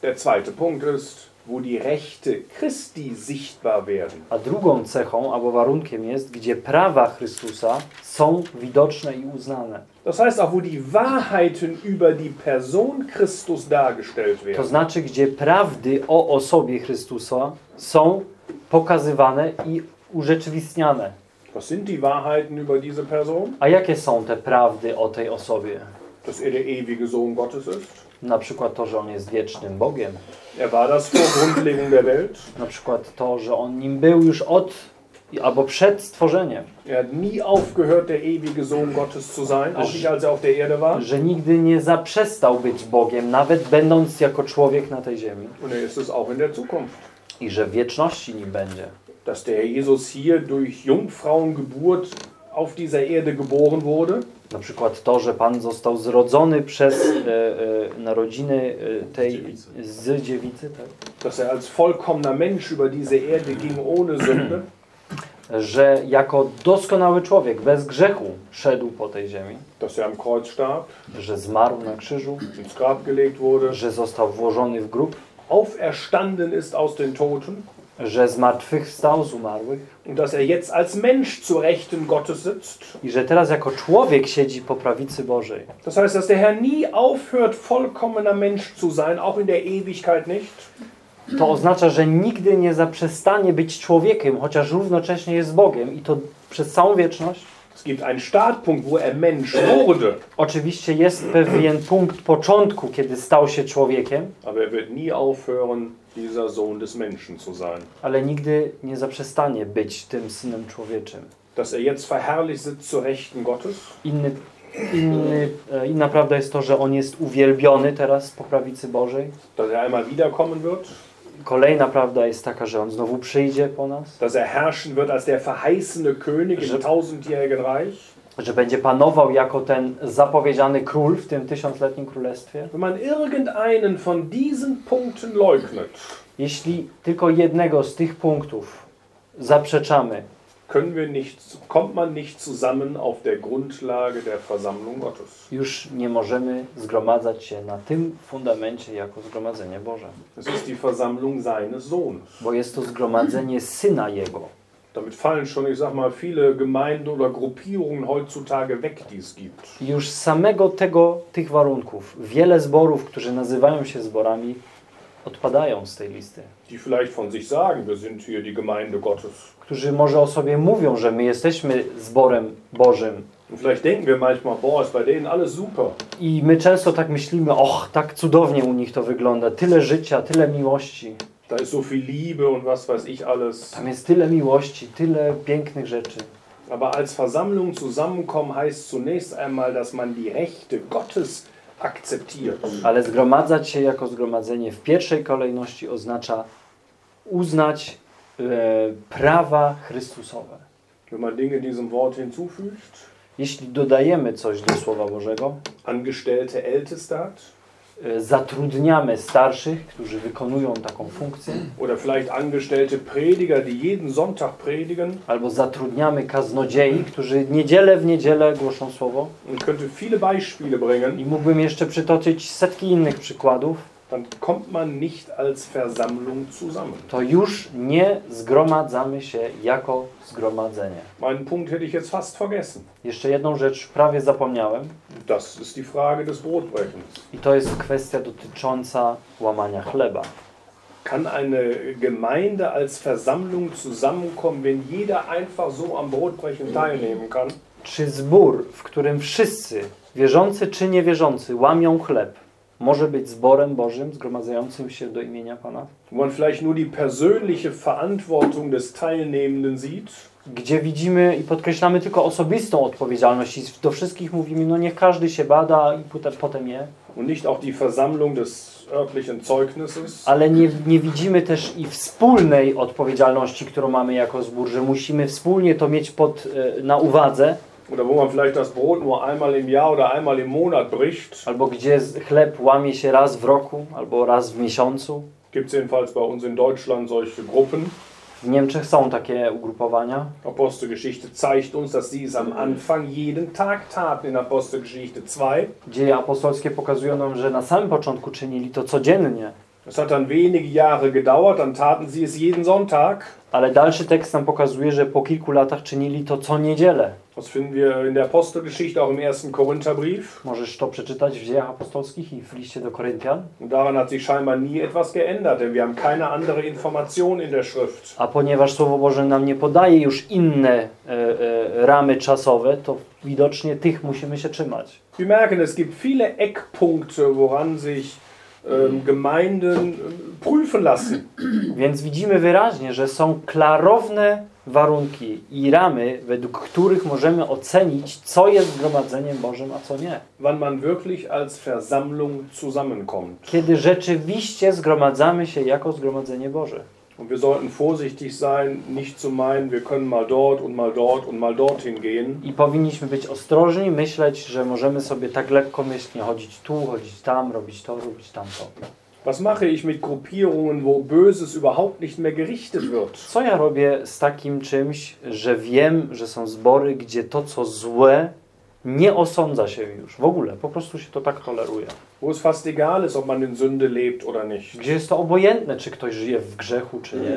Der zweite Punkt ist, wo die Rechte Christi sichtbar werden. A drugą cechą albo warunkiem jest, gdzie prawa Chrystusa są widoczne i uznane. Das heißt auch, wo die Wahrheiten über die Person Christus dargestellt To werden. znaczy, gdzie prawdy o osobie Chrystusa są pokazywane i urzeczywistniane. Was sind die Wahrheiten über diese Person? A jakie są te prawdy o tej osobie? Dass er der ewige Sohn Gottes ist. Na przykład to, że On jest wiecznym Bogiem. Er war das vor Grundlegung der Welt. Na przykład to, że On nim był już od albo przed stworzeniem. Er hat nie aufgehört, der ewige Sohn Gottes zu sein, auch nicht als er auf der Erde war. Że nigdy nie zaprzestał być Bogiem, nawet będąc jako człowiek na tej ziemi. Und er ist es auch in der Zukunft. I że w wieczności nim będzie. Dass der Jesus hier durch Jungfrauengeburt auf dieser Erde geboren wurde. Na przykład to, że Pan został zrodzony przez e, e, narodziny e, tej z dziewicy, tak? Dass er als vollkommener Mensch über diese Erde ging ohne Sünde. że jako doskonały człowiek, bez grzechu szedł po tej ziemi, Dass er am Kreuz starb, że zmarł na krzyżu, ins Grab gelegt wurde. że został włożony w grób, auferstanden ist aus den Toten że zmartwychwstał z umarłych und dass er jetzt als Mensch zur Rechten Gottes sitzt. i że teraz jako człowiek siedzi po prawicy Bożej. Das heißt, dass der Herr nie aufhört, vollkommener Mensch zu sein, auch in der Ewigkeit nicht. To oznacza, że nigdy nie zaprzestanie być człowiekiem, chociaż równocześnie jest Bogiem i to przez całą wieczność. Es gibt einen Startpunkt, wo er Mensch wurde, Oczywiście jest pewien punkt początku, kiedy stał się człowiekiem, aber er wird nie aufhören, dieser Sohn des Menschen zu sein. ale nigdy nie zaprzestanie być tym synem człowieczym. Dass er jetzt verherrlicht sitzt zur Rechten Gottes, Inny, inny, e, inna prawda jest to, że on jest uwielbiony teraz po prawicy Bożej. dass er einmal wiederkommen wird, Kolejna prawda jest taka, że on znowu przyjdzie po nas, dass er herrschen wird als der verheißene König im tausendjährigen Reich. że będzie panował jako ten zapowiedziany król w tym tysiącletnim królestwie. Wenn man irgendeinen von diesen Punkten leugnet, Jeśli tylko jednego z tych punktów zaprzeczamy, können wir nicht, kommt man nicht zusammen auf der Grundlage der Versammlung Gottes. już nie możemy zgromadzać się na tym fundamencie jako zgromadzenie Boże. Es ist die Versammlung seines Sohnes. Bo jest to zgromadzenie Syna Jego. Damit fallen schon, ich sag mal, viele Gemeinden oder Gruppierungen heutzutage weg, die es gibt. Już samego tego, tych warunków, wiele zborów, którzy nazywają się zborami, odpadają z tej listy. Die vielleicht von sich sagen, wir sind hier die Gemeinde Gottes. Którzy może o sobie mówią, że my jesteśmy zborem Bożym. Und vielleicht denken wir manchmal, boah, ist bei denen alles super. I my często tak myślimy, och, tak cudownie u nich to wygląda. Tyle życia, tyle miłości. Da ist so viel Liebe und was weiß ich alles. Tam jest tyle miłości, tyle pięknych rzeczy. Aber als Versammlung zusammenkommen heißt zunächst einmal, dass man die Rechte Gottes akzeptiert. Ale zgromadzać się jako zgromadzenie w pierwszej kolejności oznacza uznać e, prawa Chrystusowe. Wenn man Dinge diesem Wort hinzufügt, jeśli dodajemy coś do Słowa Bożego, Angestellte e, zatrudniamy starszych, którzy wykonują taką funkcję, oder vielleicht angestellte Prediger, die jeden Sonntag predigen. albo zatrudniamy kaznodziei, którzy niedzielę w niedzielę głoszą Słowo. Und könnte viele Beispiele bringen. I mógłbym jeszcze przytoczyć setki innych przykładów. Dann kommt man nicht als Versammlung zusammen. To już nie zgromadzamy się jako zgromadzenie. Meinen Punkt hätte ich jetzt fast vergessen. Jeszcze jedną rzecz prawie zapomniałem. Das ist die Frage des Brotbrechens. I to jest kwestia dotycząca łamania chleba. Kann eine Gemeinde als Versammlung zusammenkommen, wenn jeder einfach so am Brotbrechen teilnehmen kann? Czy zbór, w którym wszyscy, wierzący czy niewierzący, łamią chleb, może być zborem Bożym zgromadzającym się do imienia Pana? Wo man vielleicht nur die persönliche Verantwortung des Teilnehmenden sieht Gdzie widzimy i podkreślamy tylko osobistą odpowiedzialność i do wszystkich mówimy, no niech każdy się bada i potem, potem je. und nicht auch die Versammlung des örtlichen Zeugnisses. Ale nie, nie widzimy też i wspólnej odpowiedzialności, którą mamy jako zbór, że musimy wspólnie to mieć pod, e, na uwadze, Oder wo man vielleicht das Brot nur einmal im Jahr oder einmal im Monat bricht. albo gdzie chleb łamie się raz w roku, albo raz w miesiącu. Gibt es jedenfalls bei uns in Deutschland solche Gruppen. W Niemczech są takie ugrupowania. Apostelgeschichte zeigt uns, dass sie es am Anfang jeden Tag taten in Apostelgeschichte 2. Dzieje apostolskie pokazują nam, że na samym początku czynili to codziennie, Es hat dann wenige Jahre gedauert, dann taten sie es jeden Sonntag. ale dalszy tekst nam pokazuje, że po kilku latach czynili to co niedzielę. Das finden wir in der Apostelgeschichte auch im ersten Korintherbrief. Możesz to przeczytać w dziejach apostolskich i w liście do Koryntian. Und daran hat sich scheinbar nie etwas geändert, denn wir haben keine andere Information in der Schrift. A ponieważ Słowo Boże nam nie podaje już inne e, e, ramy czasowe, to widocznie tych musimy się trzymać. Wir merken, es gibt viele Eckpunkte, woran sich Gemeinden prüfen lassen. Więc widzimy wyraźnie, że są klarowne warunki i ramy, według których możemy ocenić, co jest zgromadzeniem Bożym, a co nie. wann man wirklich als Versammlung zusammenkommt. Kiedy rzeczywiście zgromadzamy się jako zgromadzenie Boże. Und wir sollten vorsichtig sein, nicht zu meinen, wir können mal dort und mal dort und mal dorthin gehen. I powinniśmy być ostrożni, myśleć, że możemy sobie tak lekkomyślnie chodzić tu, chodzić tam, robić to, robić tamto. Was mache ich mit Gruppierungen, wo Böses überhaupt nicht mehr gerichtet wird? Co ja robię z takim czymś, że wiem, że są zbory, gdzie to, co złe, nie osądza się już w ogóle, po prostu się to tak toleruje. Wo es fast egal ist, ob man in Sünde lebt oder nicht. Gdzie jest to obojętne, czy ktoś żyje w grzechu, czy nie.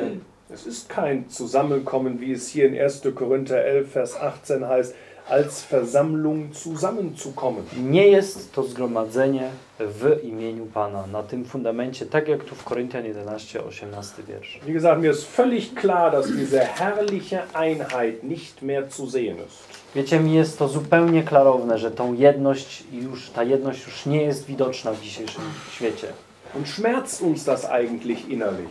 Es ist kein Zusammenkommen, wie es hier in 1. Korinther 11, Vers 18 heißt, als Versammlung zusammenzukommen. Nie jest to zgromadzenie w imieniu Pana, na tym fundamencie, tak jak tu w Koryntian 11, 18 wiersz. Wie gesagt, mir ist völlig klar, dass diese herrliche Einheit nicht mehr zu sehen ist. Wiecie, mi jest to zupełnie klarowne, że tą jedność już, ta jedność już nie jest widoczna w dzisiejszym świecie. Und schmerzt uns das eigentlich innerlich?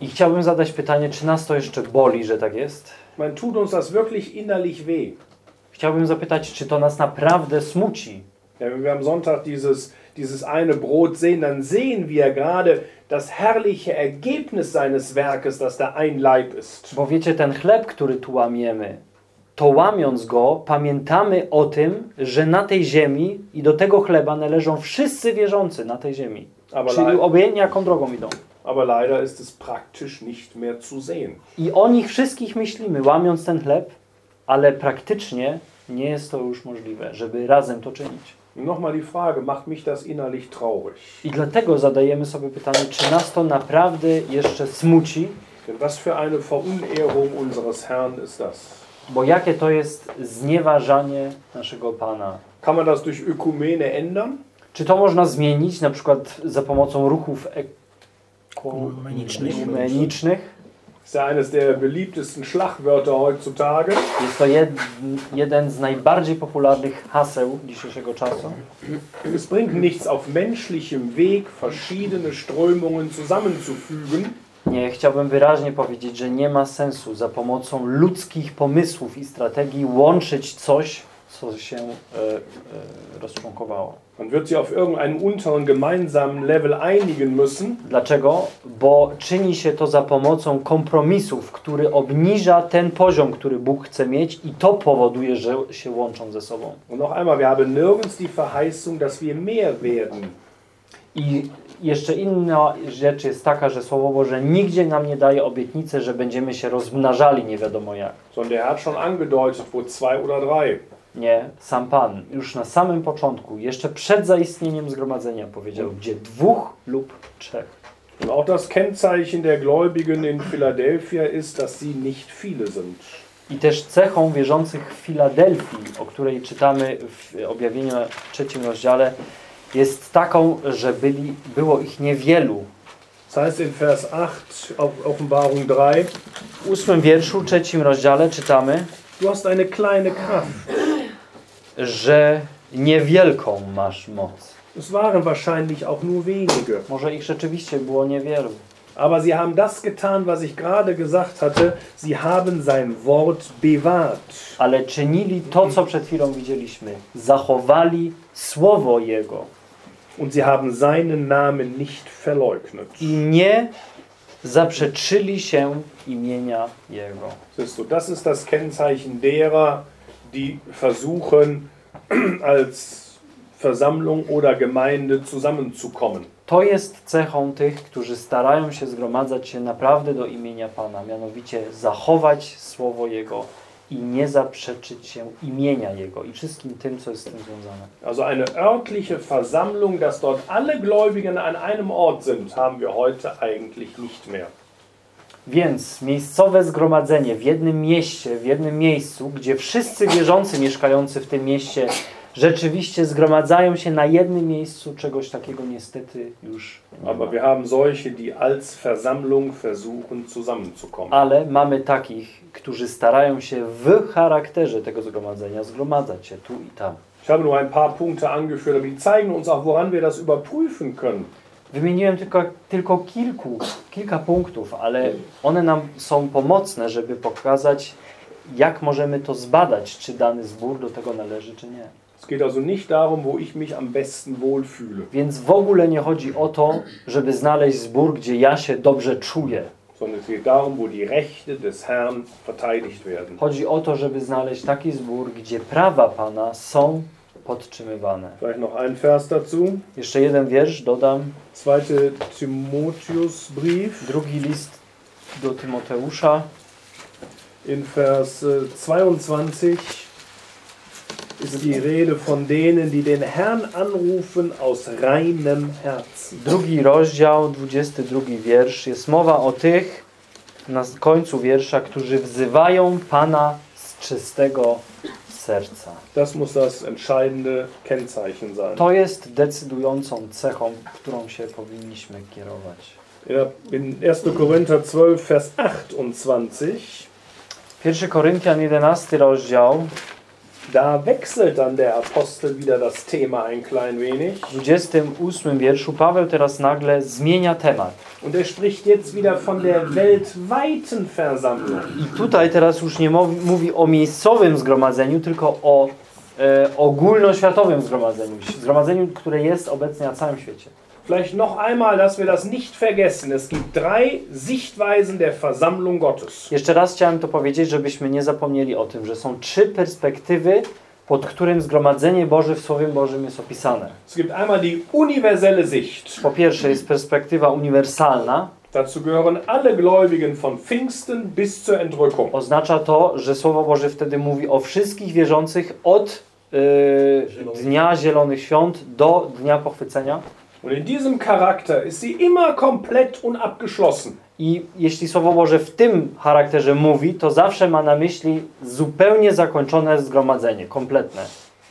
I chciałbym zadać pytanie, czy nas to jeszcze boli, że tak jest? Man tut uns das wirklich innerlich weh. Chciałbym zapytać, czy to nas naprawdę smuci? Ja, wenn wir am Sonntag dieses, dieses eine Brot sehen, dann sehen wir gerade das herrliche Ergebnis seines Werkes, dass da ein Leib ist. Bo wiecie, ten chleb, który tu łamiemy, to łamiąc go, pamiętamy o tym, że na tej ziemi i do tego chleba należą wszyscy wierzący na tej ziemi. Aber, Czyli obojętnie jaką drogą idą. aber leider ist es praktisch nicht mehr zu sehen. I o nich wszystkich myślimy, łamiąc ten chleb, ale praktycznie nie jest to już możliwe, żeby razem to czynić. Nochmal die Frage, macht mich das innerlich traurig? I dlatego zadajemy sobie pytanie, czy nas to naprawdę jeszcze smuci, Denn was für eine Verunehrung unseres Herrn ist das? Bo jakie to jest znieważanie naszego Pana. Kann man das durch Ökumene ändern? Czy to można zmienić na przykład za pomocą ruchów Ekumenicznych. ist ja eines der beliebtesten Schlagwörter heutzutage. Jest to jed, jeden z najbardziej popularnych haseł dzisiejszego czasu. Es bringt nichts, auf menschlichem Weg verschiedene Strömungen zusammenzufügen, Nie, chciałbym wyraźnie powiedzieć, że nie ma sensu za pomocą ludzkich pomysłów i strategii łączyć coś, co się e, e, rozczłonkowało. Man wird sich auf irgendeinem unteren gemeinsamen Level einigen müssen. Dlaczego? Bo czyni się to za pomocą kompromisów, który obniża ten poziom, który Bóg chce mieć i to powoduje, że się łączą ze sobą. Und noch einmal, wir haben nirgends die Verheißung, dass wir mehr werden. I jeszcze inna rzecz jest taka, że Słowo Boże nigdzie nam nie daje obietnicy, że będziemy się rozmnażali nie wiadomo jak. Sondern er hat schon angedeutet, wo zwei oder drei. Nie, sam Pan już na samym początku, jeszcze przed zaistnieniem zgromadzenia powiedział, gdzie dwóch lub trzech. Und auch das Kennzeichen der Gläubigen in Philadelphia ist, dass sie nicht viele sind. I też cechą wierzących w Filadelfii, o której czytamy w objawieniu w trzecim rozdziale, jest taką, że byli, było ich niewielu. Das heißt in Vers 8, auf Offenbarung 3, W ósmym wierszu, trzecim rozdziale czytamy, du hast eine kleine Kraft. że niewielką masz moc. Es waren wahrscheinlich auch nur wenige. Może ich rzeczywiście było niewielu. Aber sie haben das getan, was ich gerade gesagt hatte. Sie haben sein Wort bewahrt. ale czynili to, co przed chwilą widzieliśmy. Zachowali słowo Jego Und sie haben seinen Namen nicht verleugnet. i nie zaprzeczyli się imienia Jego. Siehst du, das ist das Kennzeichen derer, die versuchen, als Versammlung oder Gemeinde zusammenzukommen. To jest cechą tych, którzy starają się zgromadzać się naprawdę do imienia Pana, mianowicie zachować słowo Jego i nie zaprzeczyć się imienia Jego i wszystkim tym, co jest z tym związane. Also eine örtliche Versammlung, dass dort alle Gläubigen an einem Ort sind, haben wir heute eigentlich nicht mehr. Więc miejscowe zgromadzenie w jednym mieście, w jednym miejscu, gdzie wszyscy wierzący mieszkający w tym mieście rzeczywiście zgromadzają się na jednym miejscu, czegoś takiego niestety już nie ma. Aber wir haben solche, die als Versammlung versuchen zusammenzukommen. Ale mamy takich, którzy starają się w charakterze tego zgromadzenia zgromadzać się tu i tam. Ich habe nur ein paar Punkte angeführt, aber die zeigen uns auch, woran wir das überprüfen können. Wymieniłem tylko, tylko kilku, kilka punktów, ale one nam są pomocne, żeby pokazać, jak możemy to zbadać, czy dany zbór do tego należy, czy nie. Es geht also nicht darum, wo ich mich am besten wohlfühle, Więc w ogóle nie chodzi o to, żeby znaleźć zbór, gdzie ja się dobrze czuję. sondern es geht darum, wo die Rechte des Herrn verteidigt werden. Chodzi o to, żeby znaleźć taki zbór, gdzie prawa Pana są podtrzymywane. Vielleicht noch ein Vers dazu. Jeszcze jeden wiersz dodam. 2. Timotheusbrief Drugi list do Tymoteusza, in Vers äh, 22 ist die Rede von denen, die den Herrn anrufen aus reinem Herzen. drugi rozdział, 22 wiersz. Jest mowa o tych na końcu wiersza, którzy wzywają Pana z czystego serca. Das muss das entscheidende Kennzeichen sein. To jest decydującą cechą, którą się powinniśmy kierować. In 1. Korinther 12, Vers 28, 1 Koryntian 11 rozdział, da wechselt dann der Apostel wieder das Thema ein klein wenig. w 28 wierszu Paweł teraz nagle zmienia temat. Und er spricht jetzt wieder von der weltweiten Versammlung. I tutaj teraz już nie mówi, mówi o miejscowym zgromadzeniu, tylko o e, ogólnoświatowym zgromadzeniu. Zgromadzeniu, które jest obecnie na całym świecie. Vielleicht noch einmal, dass wir das nicht vergessen. Es gibt drei Sichtweisen der Versammlung Gottes. Jeszcze raz chciałem to powiedzieć, żebyśmy nie zapomnieli o tym, że są trzy perspektywy, pod którym zgromadzenie Boże w Słowie Bożym jest opisane. Es gibt einmal die universelle Sicht. Po pierwsze jest perspektywa uniwersalna. Dazu gehören alle Gläubigen von Pfingsten bis zur Entrückung. Oznacza to, że Słowo Boże wtedy mówi o wszystkich wierzących od e, Dnia Zielonych Świąt do Dnia Pochwycenia. Und in diesem Charakter ist sie immer komplett unabgeschlossen. I jeśli Słowo Boże w tym charakterze mówi, to zawsze ma na myśli zupełnie zakończone zgromadzenie, kompletne.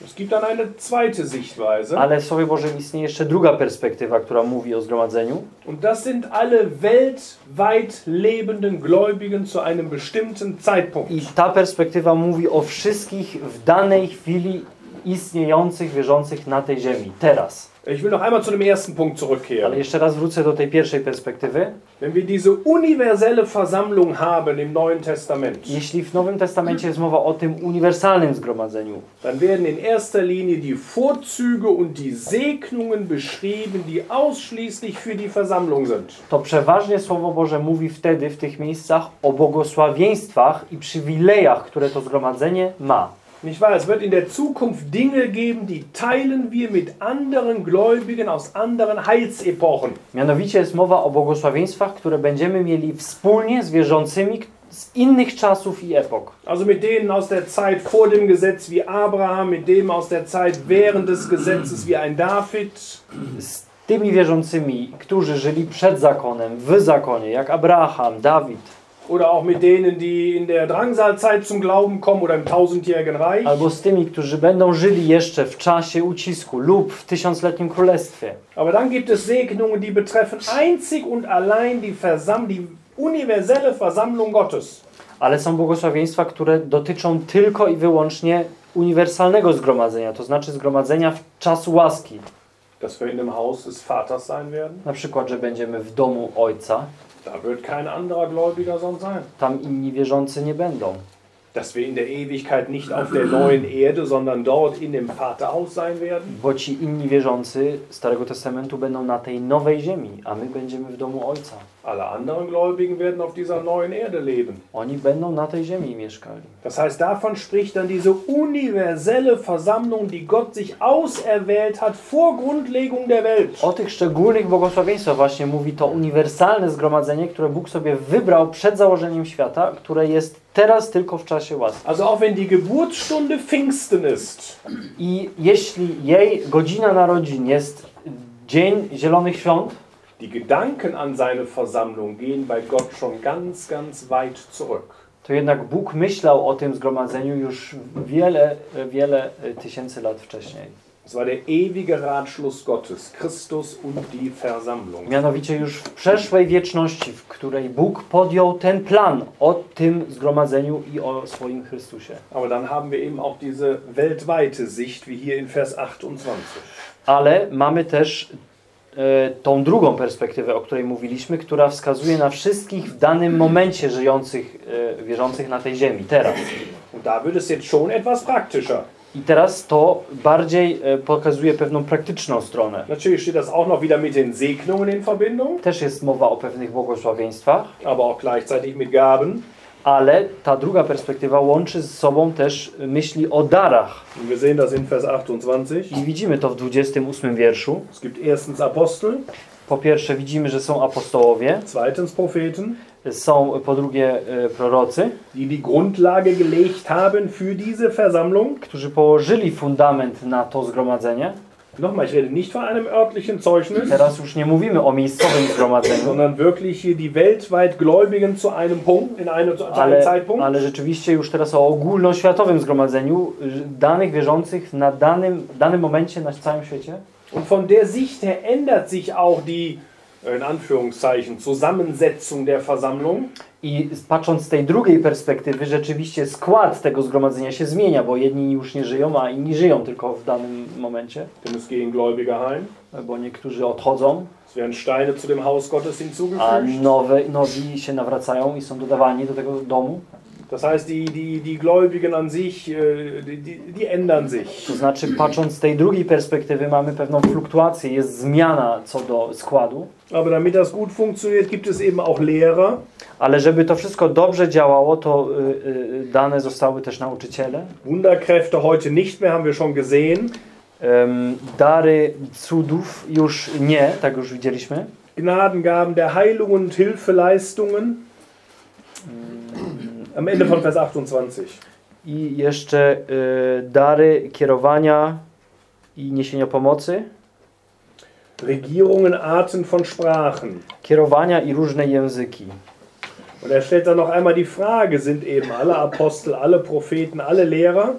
Es gibt dann eine zweite Sichtweise. Ale w Słowie Bożym istnieje jeszcze druga perspektywa, która mówi o zgromadzeniu. Und das sind alle weltweit lebenden Gläubigen zu einem bestimmten Zeitpunkt. I ta perspektywa mówi o wszystkich w danej chwili istniejących, wierzących na tej ziemi, teraz. Ich will noch einmal zu dem ersten Punkt Ale zurückkehren. jeszcze raz wrócę do tej pierwszej perspektywy. Wenn wir diese universelle Versammlung haben im Neuen Testament, Jeśli w Nowym Testamencie jest mowa o tym uniwersalnym zgromadzeniu, dann werden in erster Linie die Vorzüge und die Segnungen beschrieben, die ausschließlich für die Versammlung sind. to przeważnie Słowo Boże mówi wtedy w tych miejscach o błogosławieństwach i przywilejach, które to zgromadzenie ma. Nicht wahr? Es wird in der Zukunft Dinge geben, die teilen wir mit anderen Gläubigen aus anderen Heilsepochen. Mianowicie jest mowa o błogosławieństwach, które będziemy mieli wspólnie z wierzącymi z innych czasów i epok. Also mit denen aus der Zeit vor dem Gesetz wie Abraham, mit dem aus der Zeit während des Gesetzes wie ein David, Z tymi wierzącymi, którzy żyli przed zakonem, w zakonie, jak Abraham, Dawid, oder auch mit denen, die in der Drangsalzeit zum Glauben kommen oder im tausendjährigen Reich. albo z tymi, którzy będą żyli jeszcze w czasie ucisku lub w tysiącletnim królestwie. Aber dann gibt es Segnungen, die betreffen einzig und allein die, Versam die universelle Versammlung Gottes. Ale są błogosławieństwa, które dotyczą tylko i wyłącznie uniwersalnego zgromadzenia, to znaczy zgromadzenia w czasu łaski. Dass wir in dem Haus des Vaters sein werden. Na przykład, że będziemy w domu Ojca, Da wird kein anderer Gläubiger sonst sein. tam inni wierzący nie będą. Dass wir in der Ewigkeit nicht auf der neuen Erde, sondern dort in dem Vaterhaus sein werden. Bo ci inni wierzący Starego Testamentu będą na tej nowej ziemi, a my będziemy w domu Ojca. Alle anderen Gläubigen werden auf dieser neuen Erde leben. Oni będą na tej ziemi mieszkali. Das heißt, davon spricht dann diese universelle Versammlung, die Gott sich auserwählt hat vor Grundlegung der Welt. O tych szczególnych błogosławieństwach właśnie mówi to uniwersalne zgromadzenie, które Bóg sobie wybrał przed założeniem świata, które jest teraz tylko w czasie łaski. Also auch wenn die Geburtsstunde Pfingsten ist, I jeśli jej godzina narodzin jest Dzień Zielonych Świąt, die Gedanken an seine Versammlung gehen bei Gott schon ganz, ganz weit zurück. to jednak Bóg myślał o tym zgromadzeniu już wiele, wiele tysięcy lat wcześniej. Es war der ewige Ratschluss Gottes, Christus und die Versammlung. Mianowicie już w przeszłej wieczności, w której Bóg podjął ten plan o tym zgromadzeniu i o swoim Chrystusie. Aber dann haben wir eben auch diese weltweite Sicht, wie hier in Vers 28. Ale mamy też e, tą drugą perspektywę, o której mówiliśmy, która wskazuje na wszystkich w danym momencie żyjących, e, wierzących na tej ziemi, teraz. I teraz to bardziej e, pokazuje pewną praktyczną stronę. Natürlich steht das auch noch wieder mit den Segnungen in Verbindung, Też jest mowa o pewnych błogosławieństwach, aber auch gleichzeitig mit Gaben. Ale ta druga perspektywa łączy z sobą też myśli o darach. Wir sehen das in Vers 28. I widzimy to w 28 wierszu. Es gibt erstens Apostel, Po pierwsze widzimy, że są apostołowie, zweitens Propheten, są po drugie e, prorocy, die die Grundlage gelegt haben für diese Versammlung. którzy położyli fundament na to zgromadzenie. Nochmal, ich rede nicht von einem örtlichen Zeugnis, Teraz już nie mówimy o miejscowym zgromadzeniu, sondern wirklich hier die weltweit Gläubigen zu einem Punkt, in einem, zu einem Zeitpunkt. ale rzeczywiście już teraz o ogólnoświatowym zgromadzeniu danych wierzących na danym, danym momencie na całym świecie. Und von der Sicht her ändert sich auch die, in Anführungszeichen, Zusammensetzung der Versammlung. I patrząc z tej drugiej perspektywy, rzeczywiście skład tego zgromadzenia się zmienia, bo jedni już nie żyją, a inni żyją tylko w danym momencie, Denn es gehen Gläubige heim. bo niektórzy odchodzą, Es werden Steine zu dem Haus Gottes a nowe, nowi się nawracają i są dodawani do tego domu. Das heißt, die, die, die Gläubigen an sich, äh, die, die, ändern sich. To znaczy, patrząc z tej drugiej perspektywy, mamy pewną fluktuację, jest zmiana co do składu, Aber damit das gut funktioniert, gibt es eben auch Lehrer. ale żeby to wszystko dobrze działało, to y, y, dane zostały też nauczyciele. Wunderkräfte heute nicht mehr, haben wir schon gesehen. Ym, dary cudów już nie, tak już widzieliśmy. Gnadengaben der Heilung und Hilfeleistungen. Am Ende von Vers 28. I jeszcze y, dary kierowania i niesienia pomocy, Regierungen, Arten von Sprachen. kierowania i różne języki. Und er stellt dann noch einmal die Frage, sind eben alle Apostel, alle Propheten, alle Lehrer?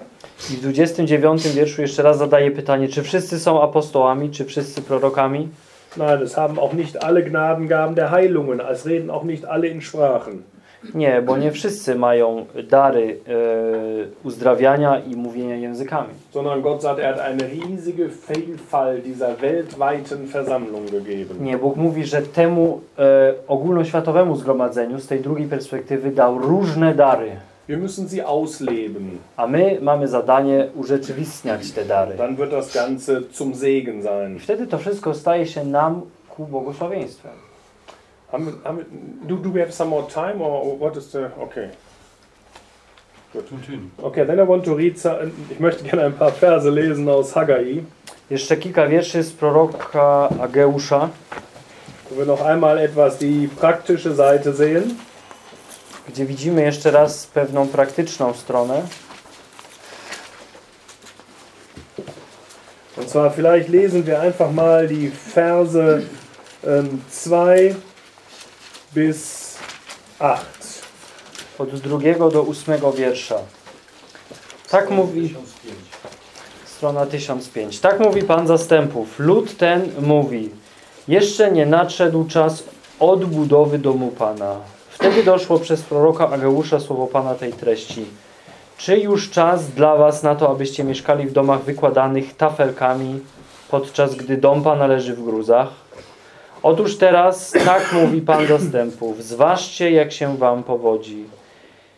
I w 29 wierszu jeszcze raz zadaje pytanie, czy wszyscy są apostołami, czy wszyscy prorokami? Nein, es haben auch nicht alle Gnadengaben der Heilungen, es reden auch nicht alle in Sprachen. Nie, bo nie wszyscy mają dary e, uzdrawiania i mówienia językami. sondern Gott sagt, er hat eine riesige Vielfalt dieser weltweiten Versammlung gegeben. Nie, Bóg mówi, że temu e, ogólnoświatowemu zgromadzeniu z tej drugiej perspektywy dał różne dary. Wir müssen sie ausleben. A my mamy zadanie urzeczywistniać te dary. Dann wird das Ganze zum Segen sein. I wtedy to wszystko staje się nam ku błogosławieństwem. Haben, wir- haben, wir- do, do we have some more time or what is the... Okay. Okay, then I want to read... some- Ich möchte gerne ein paar Verse lesen aus Haggai, Jeszcze kilka wierszy z proroka Ageusza, wo wir noch einmal etwas die praktische Seite sehen. gdzie widzimy jeszcze raz pewną praktyczną stronę. Und zwar vielleicht lesen wir einfach mal die Verse 2 bis 8. Od drugiego do ósmego wiersza. Tak mówi strona 1005. Tak mówi Pan zastępów. Lud ten mówi: Jeszcze nie nadszedł czas odbudowy domu Pana. Wtedy doszło przez proroka Ageusza słowo Pana tej treści. Czy już czas dla was na to, abyście mieszkali w domach wykładanych tafelkami, podczas gdy dom Pana leży w gruzach? Otóż teraz tak mówi Pan zastępów. Zważcie, jak się wam powodzi.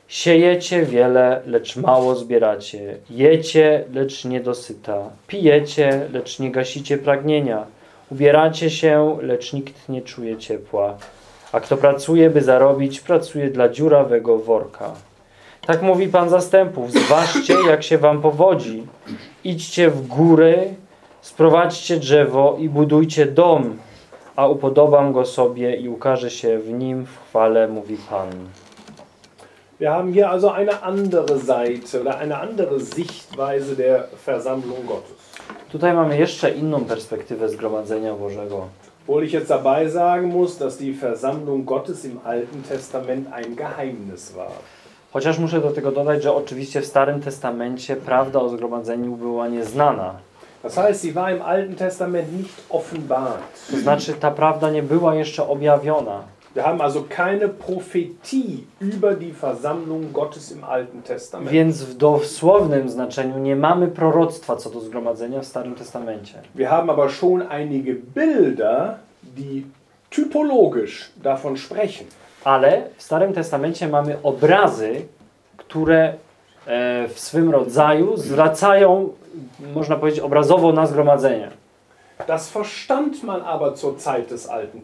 Siejecie wiele, lecz mało zbieracie. Jecie, lecz nie dosyta. Pijecie, lecz nie gasicie pragnienia. Ubieracie się, lecz nikt nie czuje ciepła. A kto pracuje, by zarobić, pracuje dla dziurawego worka. Tak mówi Pan zastępów. Zważcie, jak się wam powodzi. Idźcie w góry, sprowadźcie drzewo i budujcie dom, a upodobam go sobie i ukaże się w nim w chwale, mówi Pan. Wir haben hier also eine andere Seite oder eine andere Sichtweise der Versammlung Gottes. Tutaj mamy jeszcze inną perspektywę Zgromadzenia Bożego. Obwohl ich jetzt dabei sagen muss, dass die Versammlung Gottes im Alten Testament ein Geheimnis war. Chociaż muszę do tego dodać, że oczywiście w Starym Testamencie prawda o zgromadzeniu była nieznana. Das heißt, sie war im Alten Testament nicht offenbart. To znaczy ta prawda nie była jeszcze objawiona. Wir haben also keine Prophetie über die Versammlung Gottes im Alten Testament. Więc w dosłownym znaczeniu nie mamy proroctwa co do zgromadzenia w Starym Testamencie. Wir haben aber schon einige Bilder, die typologisch davon sprechen. Ale w Starym Testamencie mamy obrazy, które e, w swym rodzaju zwracają, można powiedzieć, obrazowo na zgromadzenie. Das verstand man aber zur Zeit des Alten.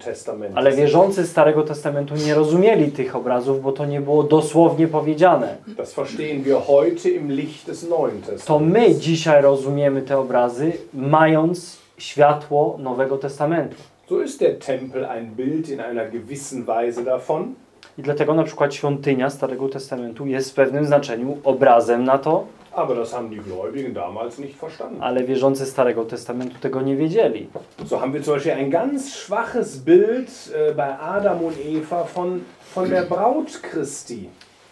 Ale wierzący Starego Testamentu nie rozumieli tych obrazów, bo to nie było dosłownie powiedziane. Das verstehen wir heute im Licht des Neuen To my dzisiaj rozumiemy te obrazy, mając światło Nowego Testamentu. So ist der Tempel ein Bild in einer gewissen Weise davon. I dlatego na przykład świątynia Starego Testamentu jest w pewnym znaczeniu obrazem na to, Aber das haben die Gläubigen damals nicht verstanden. ale wierzący Starego Testamentu tego nie wiedzieli. So haben wir zum Beispiel ein ganz schwaches Bild äh, bei Adam und Eva von, von der Braut Christi.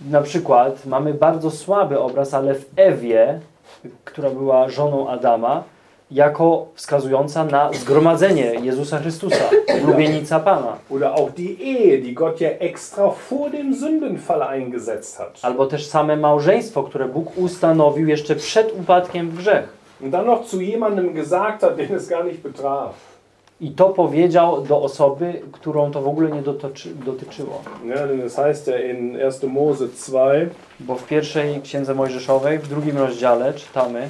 Na przykład mamy bardzo słaby obraz, ale w Ewie, która była żoną Adama, jako wskazująca na zgromadzenie Jezusa Chrystusa, ulubienica Pana. Oder auch die Ehe, die Gott ja extra vor dem Sündenfall eingesetzt hat. Albo też same małżeństwo, które Bóg ustanowił jeszcze przed upadkiem w grzech. Und dann noch zu jemandem gesagt hat, den es gar nicht betraf. I to powiedział do osoby, którą to w ogóle nie dotyczy, dotyczyło. Ja, denn es heißt ja in 1. Mose 2, Bo w pierwszej księdze Mojżeszowej, w drugim rozdziale czytamy,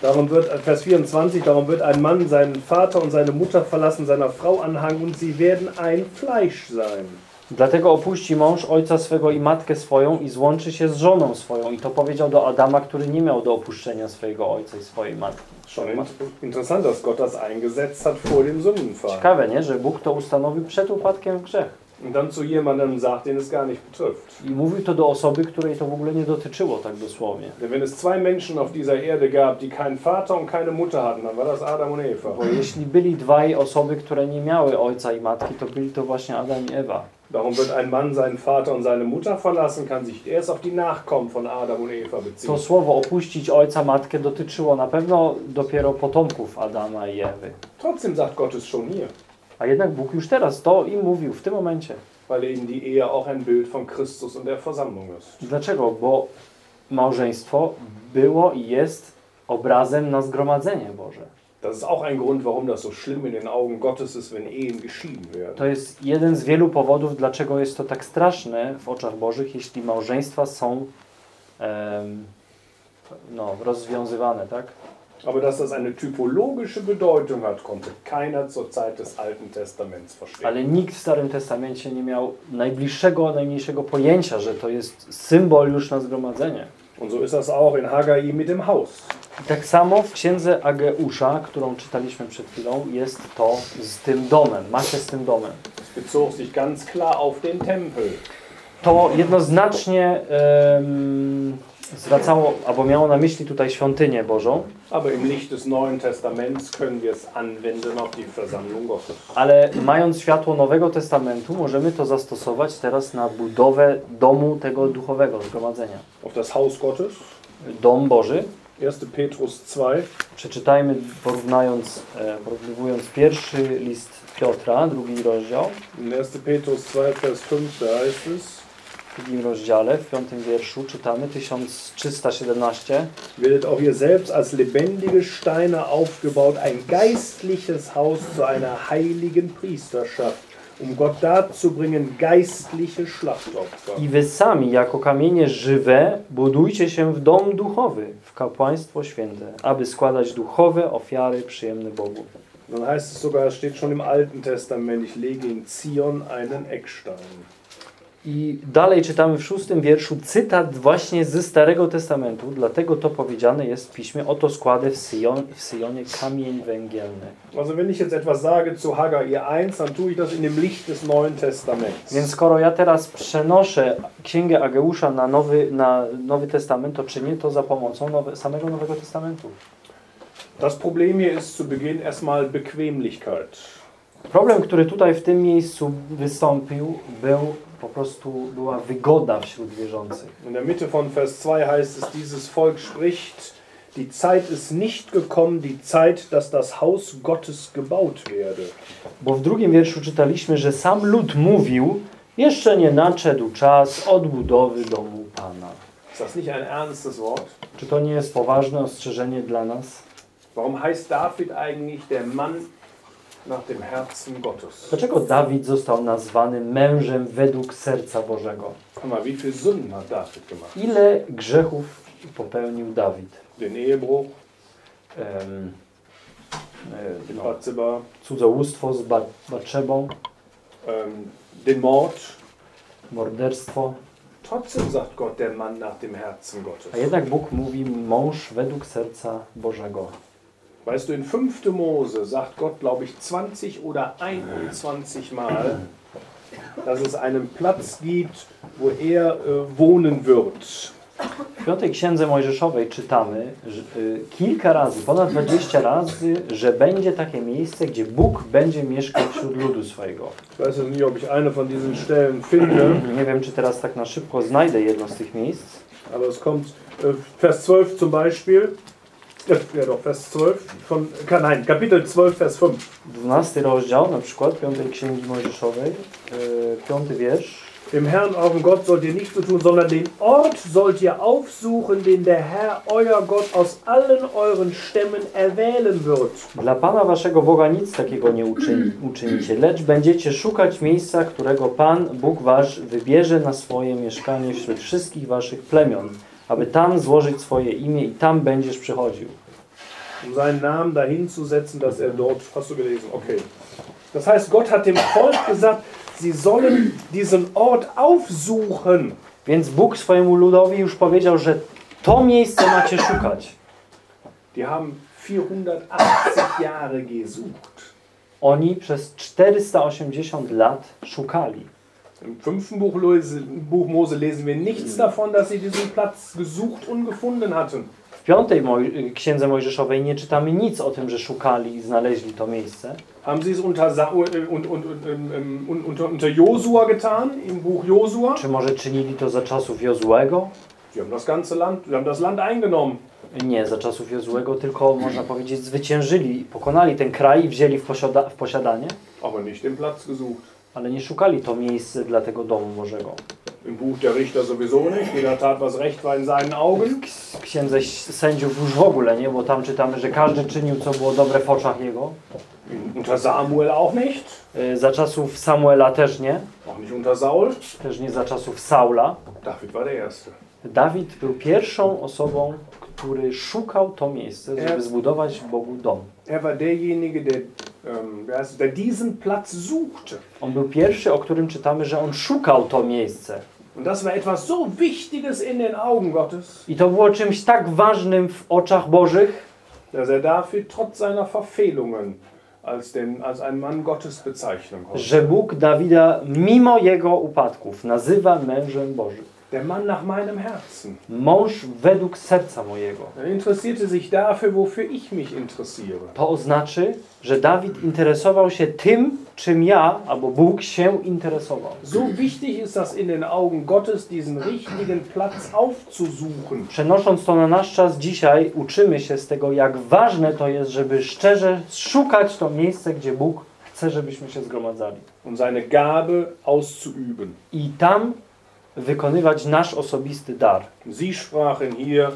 Darum wird, Vers 24, darum wird ein Mann seinen Vater und seine Mutter verlassen, seiner Frau anhangen und sie werden ein Fleisch sein. Dlatego opuści mąż ojca swego i matkę swoją i złączy się z żoną swoją. I to powiedział do Adama, który nie miał do opuszczenia swojego ojca i swojej matki. Interessant, dass Gott das eingesetzt hat vor dem Sündenfall. Ciekawe, nie? Że Bóg to ustanowił przed upadkiem w grzech. Und dann zu jemandem sagt, den es gar nicht betrifft. I mówił to do osoby, której to w ogóle nie dotyczyło tak dosłownie. Denn wenn es zwei Menschen auf dieser Erde gab, die keinen Vater und keine Mutter hatten, dann war das Adam und Eva. Bo jeśli byli dwaj osoby, które nie miały ojca i matki, to byli to właśnie Adam i Ewa. Darum wird ein Mann seinen Vater und seine Mutter verlassen, kann sich erst auf die Nachkommen von Adam und Eva beziehen. To słowo opuścić ojca, matkę dotyczyło na pewno dopiero potomków Adama i Ewy. Trotzdem sagt Gott es schon hier. A jednak Bóg już teraz to im mówił w tym momencie. weil eben die Ehe auch ein Bild von Christus und der Versammlung ist. Dlaczego? Bo małżeństwo było i jest obrazem na zgromadzenie Boże. Das ist auch ein Grund, warum das so schlimm in den Augen Gottes ist, wenn Ehen geschieden werden. To jest jeden z wielu powodów, dlaczego jest to tak straszne w oczach Bożych, jeśli małżeństwa są em, no, rozwiązywane, tak? Aber dass das eine typologische Bedeutung hat, konnte keiner zur Zeit des Alten Testaments verstehen. Ale nikt w Starym Testamencie nie miał najbliższego, najmniejszego pojęcia, że to jest symbol już na zgromadzenie. Und so ist das auch in Haggai mit dem Haus. I tak samo w księdze Ageusza, którą czytaliśmy przed chwilą, jest to z tym domem, ma się z tym domem. Es bezog sich ganz klar auf den Tempel. To jednoznacznie em, zwracało, albo miało na myśli tutaj świątynię Bożą, Aber im Licht des Neuen Testaments können wir es anwenden auf die Versammlung Gottes. ale mając światło Nowego Testamentu, możemy to zastosować teraz na budowę domu tego duchowego zgromadzenia. Auf das Haus Gottes. Dom Boży. 1. Petrus 2. Przeczytajmy porównując, e, porównywując pierwszy list Piotra, drugi rozdział. In 1. Petrus 2, Vers 5, da heißt es, drugim rozdziale, w piątym wierszu czytamy 1317. werdet auch ihr selbst als lebendige Steine aufgebaut, ein geistliches Haus zu einer heiligen Priesterschaft, um Gott darzubringen, geistliche Schlachtopfer. I wy sami, jako kamienie żywe, budujcie się w dom duchowy, w kapłaństwo święte, aby składać duchowe ofiary przyjemne Bogu. Dann heißt es sogar, steht schon im Alten Testament, ich lege in Zion einen Eckstein. I dalej czytamy w szóstym wierszu cytat właśnie ze Starego Testamentu, dlatego to powiedziane jest w piśmie, oto składę w, Syjon, w Syjonie kamień węgielny. Also wenn ich jetzt etwas sage zu Haggai 1, dann tue ich das in dem Licht des Neuen Testaments. Więc skoro ja teraz przenoszę Księgę Ageusza na Nowy, na Nowy Testament, to czynię to za pomocą nowe, samego Nowego Testamentu. Das Problem hier ist zu Beginn erstmal Bequemlichkeit. Problem, który tutaj w tym miejscu wystąpił, był po prostu była wygoda wśród wierzących. In der Mitte von Vers 2 heißt es, dieses Volk spricht, die Zeit ist nicht gekommen, die Zeit, dass das Haus Gottes gebaut werde. Bo w drugim wierszu czytaliśmy, że sam lud mówił, jeszcze nie nadszedł czas odbudowy domu Pana. Ist das nicht ein ernstes Wort? Czy to nie jest poważne ostrzeżenie dla nas? Warum heißt David eigentlich der Mann nach dem Herzen Gottes? Dlaczego Dawid został nazwany mężem według serca Bożego? Guck mal, wie viele Sünden hat David gemacht? Ile grzechów popełnił Dawid? Den Ehebruch, Em, e, no, cudzołóstwo z Ba- Batrzebą, ähm, den Mord. morderstwo. Trotzdem sagt Gott der Mann nach dem Herzen Gottes. A jednak Bóg mówi mąż według serca Bożego. Weißt du, in 5. Mose sagt Gott, glaube ich, 20 oder 21 Mal, dass es einen Platz gibt, wo er äh, wohnen wird. W piątej księdze Mojżeszowej czytamy że, y, kilka razy, ponad 20 razy, że będzie takie miejsce, gdzie Bóg będzie mieszkał wśród ludu swojego. Ich weiß jetzt nicht, ob ich eine von diesen Stellen finde, Nie wiem, czy teraz tak na szybko znajdę jedno z tych miejsc. aber es kommt äh, Vers 12 zum Beispiel. Ja doch, Vers 12 von, nein, Kapitel 12, Vers 5. 12 rozdział, na przykład piątej księgi Mojżeszowej, y, piąty wiersz. Dem Herrn eurem Gott sollt ihr nicht so tun, sondern den Ort sollt ihr aufsuchen, den der Herr, euer Gott, aus allen euren Stämmen erwählen wird. Dla Pana waszego Boga nic takiego nie uczyni, uczynicie, lecz będziecie szukać miejsca, którego Pan, Bóg wasz, wybierze na swoje mieszkanie wśród wszystkich waszych plemion, aby tam złożyć swoje imię i tam będziesz przychodził. Um seinen Namen dahin zu setzen, dass er dort, hast du gelesen, okay. Das heißt, Gott hat dem Volk gesagt, sie sollen diesen Ort aufsuchen. Więc Bóg swojemu ludowi już powiedział, że to miejsce macie szukać. Die haben 480 Jahre gesucht. Oni przez 480 lat szukali. Im fünften Buch, Buch Mose lesen wir nichts davon, dass sie diesen Platz gesucht und gefunden hatten. W piątej Moj księdze Mojżeszowej nie czytamy nic o tym, że szukali i znaleźli to miejsce. Haben sie es unter, und, und, und, unter, unter Josua getan, im Buch Josua? Czy może czynili to za czasów Jozłego? Sie haben das ganze Land, sie haben das Land eingenommen. Nie, za czasów Jozłego, tylko można powiedzieć zwyciężyli, pokonali ten kraj i wzięli w, posiada w posiadanie, Aber nicht den Platz gesucht. ale nie szukali to miejsce dla tego domu Bożego. Im Buch der Richter sowieso nicht. Jeder tat, was recht war in seinen Augen. W księdze sędziów już w ogóle nie, bo tam czytamy, że każdy czynił co było dobre w oczach jego. Unter Samuel auch nicht. Y, Za czasów Samuela też nie, Auch nicht unter Saul. też nie za czasów Saula. David war der Erste. Dawid był pierwszą osobą, który szukał to miejsce, żeby Ja. zbudować Bogu dom. Er war derjenige, der, der diesen Platz suchte. On był pierwszy, o którym czytamy, że on szukał to miejsce. Und das war etwas so Wichtiges in den Augen Gottes, I to było czymś tak ważnym w oczach Bożych, dass er dafür trotz seiner Verfehlungen als, den, als ein Mann Gottes bezeichnen konnte. że Bóg Dawida, mimo jego upadków, nazywa mężem Bożym. Der Mann nach meinem Herzen. Mąż według serca mojego. Er interessierte sich dafür, wofür ich mich interessiere. To oznaczy, że Dawid interesował się tym, czym ja, albo Bóg się interesował. So wichtig ist das in den Augen Gottes, diesen richtigen Platz aufzusuchen. Przenosząc to na nasz czas dzisiaj, uczymy się z tego, jak ważne to jest, żeby szczerze szukać to miejsce, gdzie Bóg chce, żebyśmy się zgromadzali. und seine Gabe auszuüben. I tam wykonywać nasz osobisty dar. Sie sprachen hier,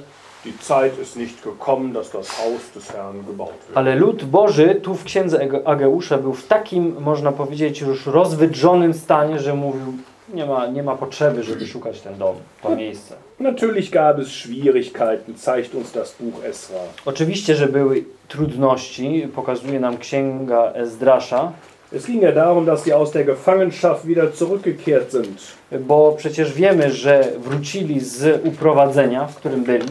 die Zeit ist nicht gekommen, dass das Haus des Herrn gebaut wird. Ale lud Boży tu w księdze Age- Ageusza był w takim, można powiedzieć, już rozwydrzonym stanie, że mówił, nie ma, nie ma potrzeby, żeby szukać ten dom, to miejsce. Natürlich gab es Schwierigkeiten, zeigt uns das Buch Esra. Oczywiście, że były trudności, pokazuje nam księga Ezdrasza, Es ging ja darum, dass sie aus der Gefangenschaft wieder zurückgekehrt sind. bo przecież wiemy, że wrócili z uprowadzenia, w którym byli.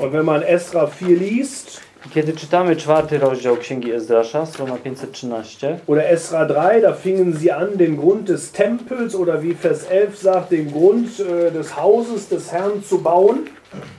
Und wenn man Esra 4 liest, kiedy czytamy czwarty rozdział księgi Ezdrasza, strona 513, oder Esra 3, da fingen sie an, den Grund des Tempels oder wie Vers 11 sagt, den Grund äh, des Hauses des Herrn zu bauen.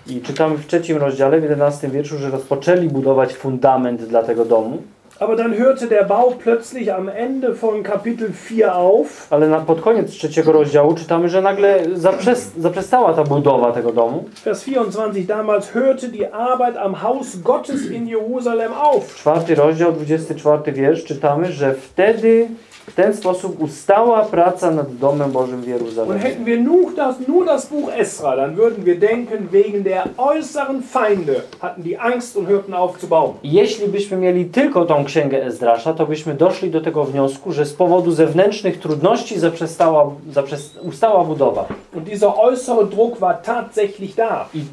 i czytamy w trzecim rozdziale, w 11 wierszu, że rozpoczęli budować fundament dla tego domu. Aber dann hörte der Bau plötzlich am Ende von Kapitel 4 auf. Ale na, pod koniec trzeciego rozdziału czytamy, że nagle zaprzes, zaprzestała ta budowa tego domu. Vers 24, damals hörte die Arbeit am Haus Gottes in Jerusalem auf. Czwarty rozdział, 24 wiersz, czytamy, że wtedy w ten sposób ustała praca nad domem Bożym w Und Jeruzalemie. hätten wir nur das, nur das Buch Esra, dann würden wir denken, wegen der äußeren Feinde hatten die Angst und hörten auf zu bauen. Jeśli byśmy mieli tylko tą księgę Ezdrasza, to byśmy doszli do tego wniosku, że z powodu zewnętrznych trudności zaprzestała, zaprzest, ustała budowa. Und dieser äußere Druck war tatsächlich da. I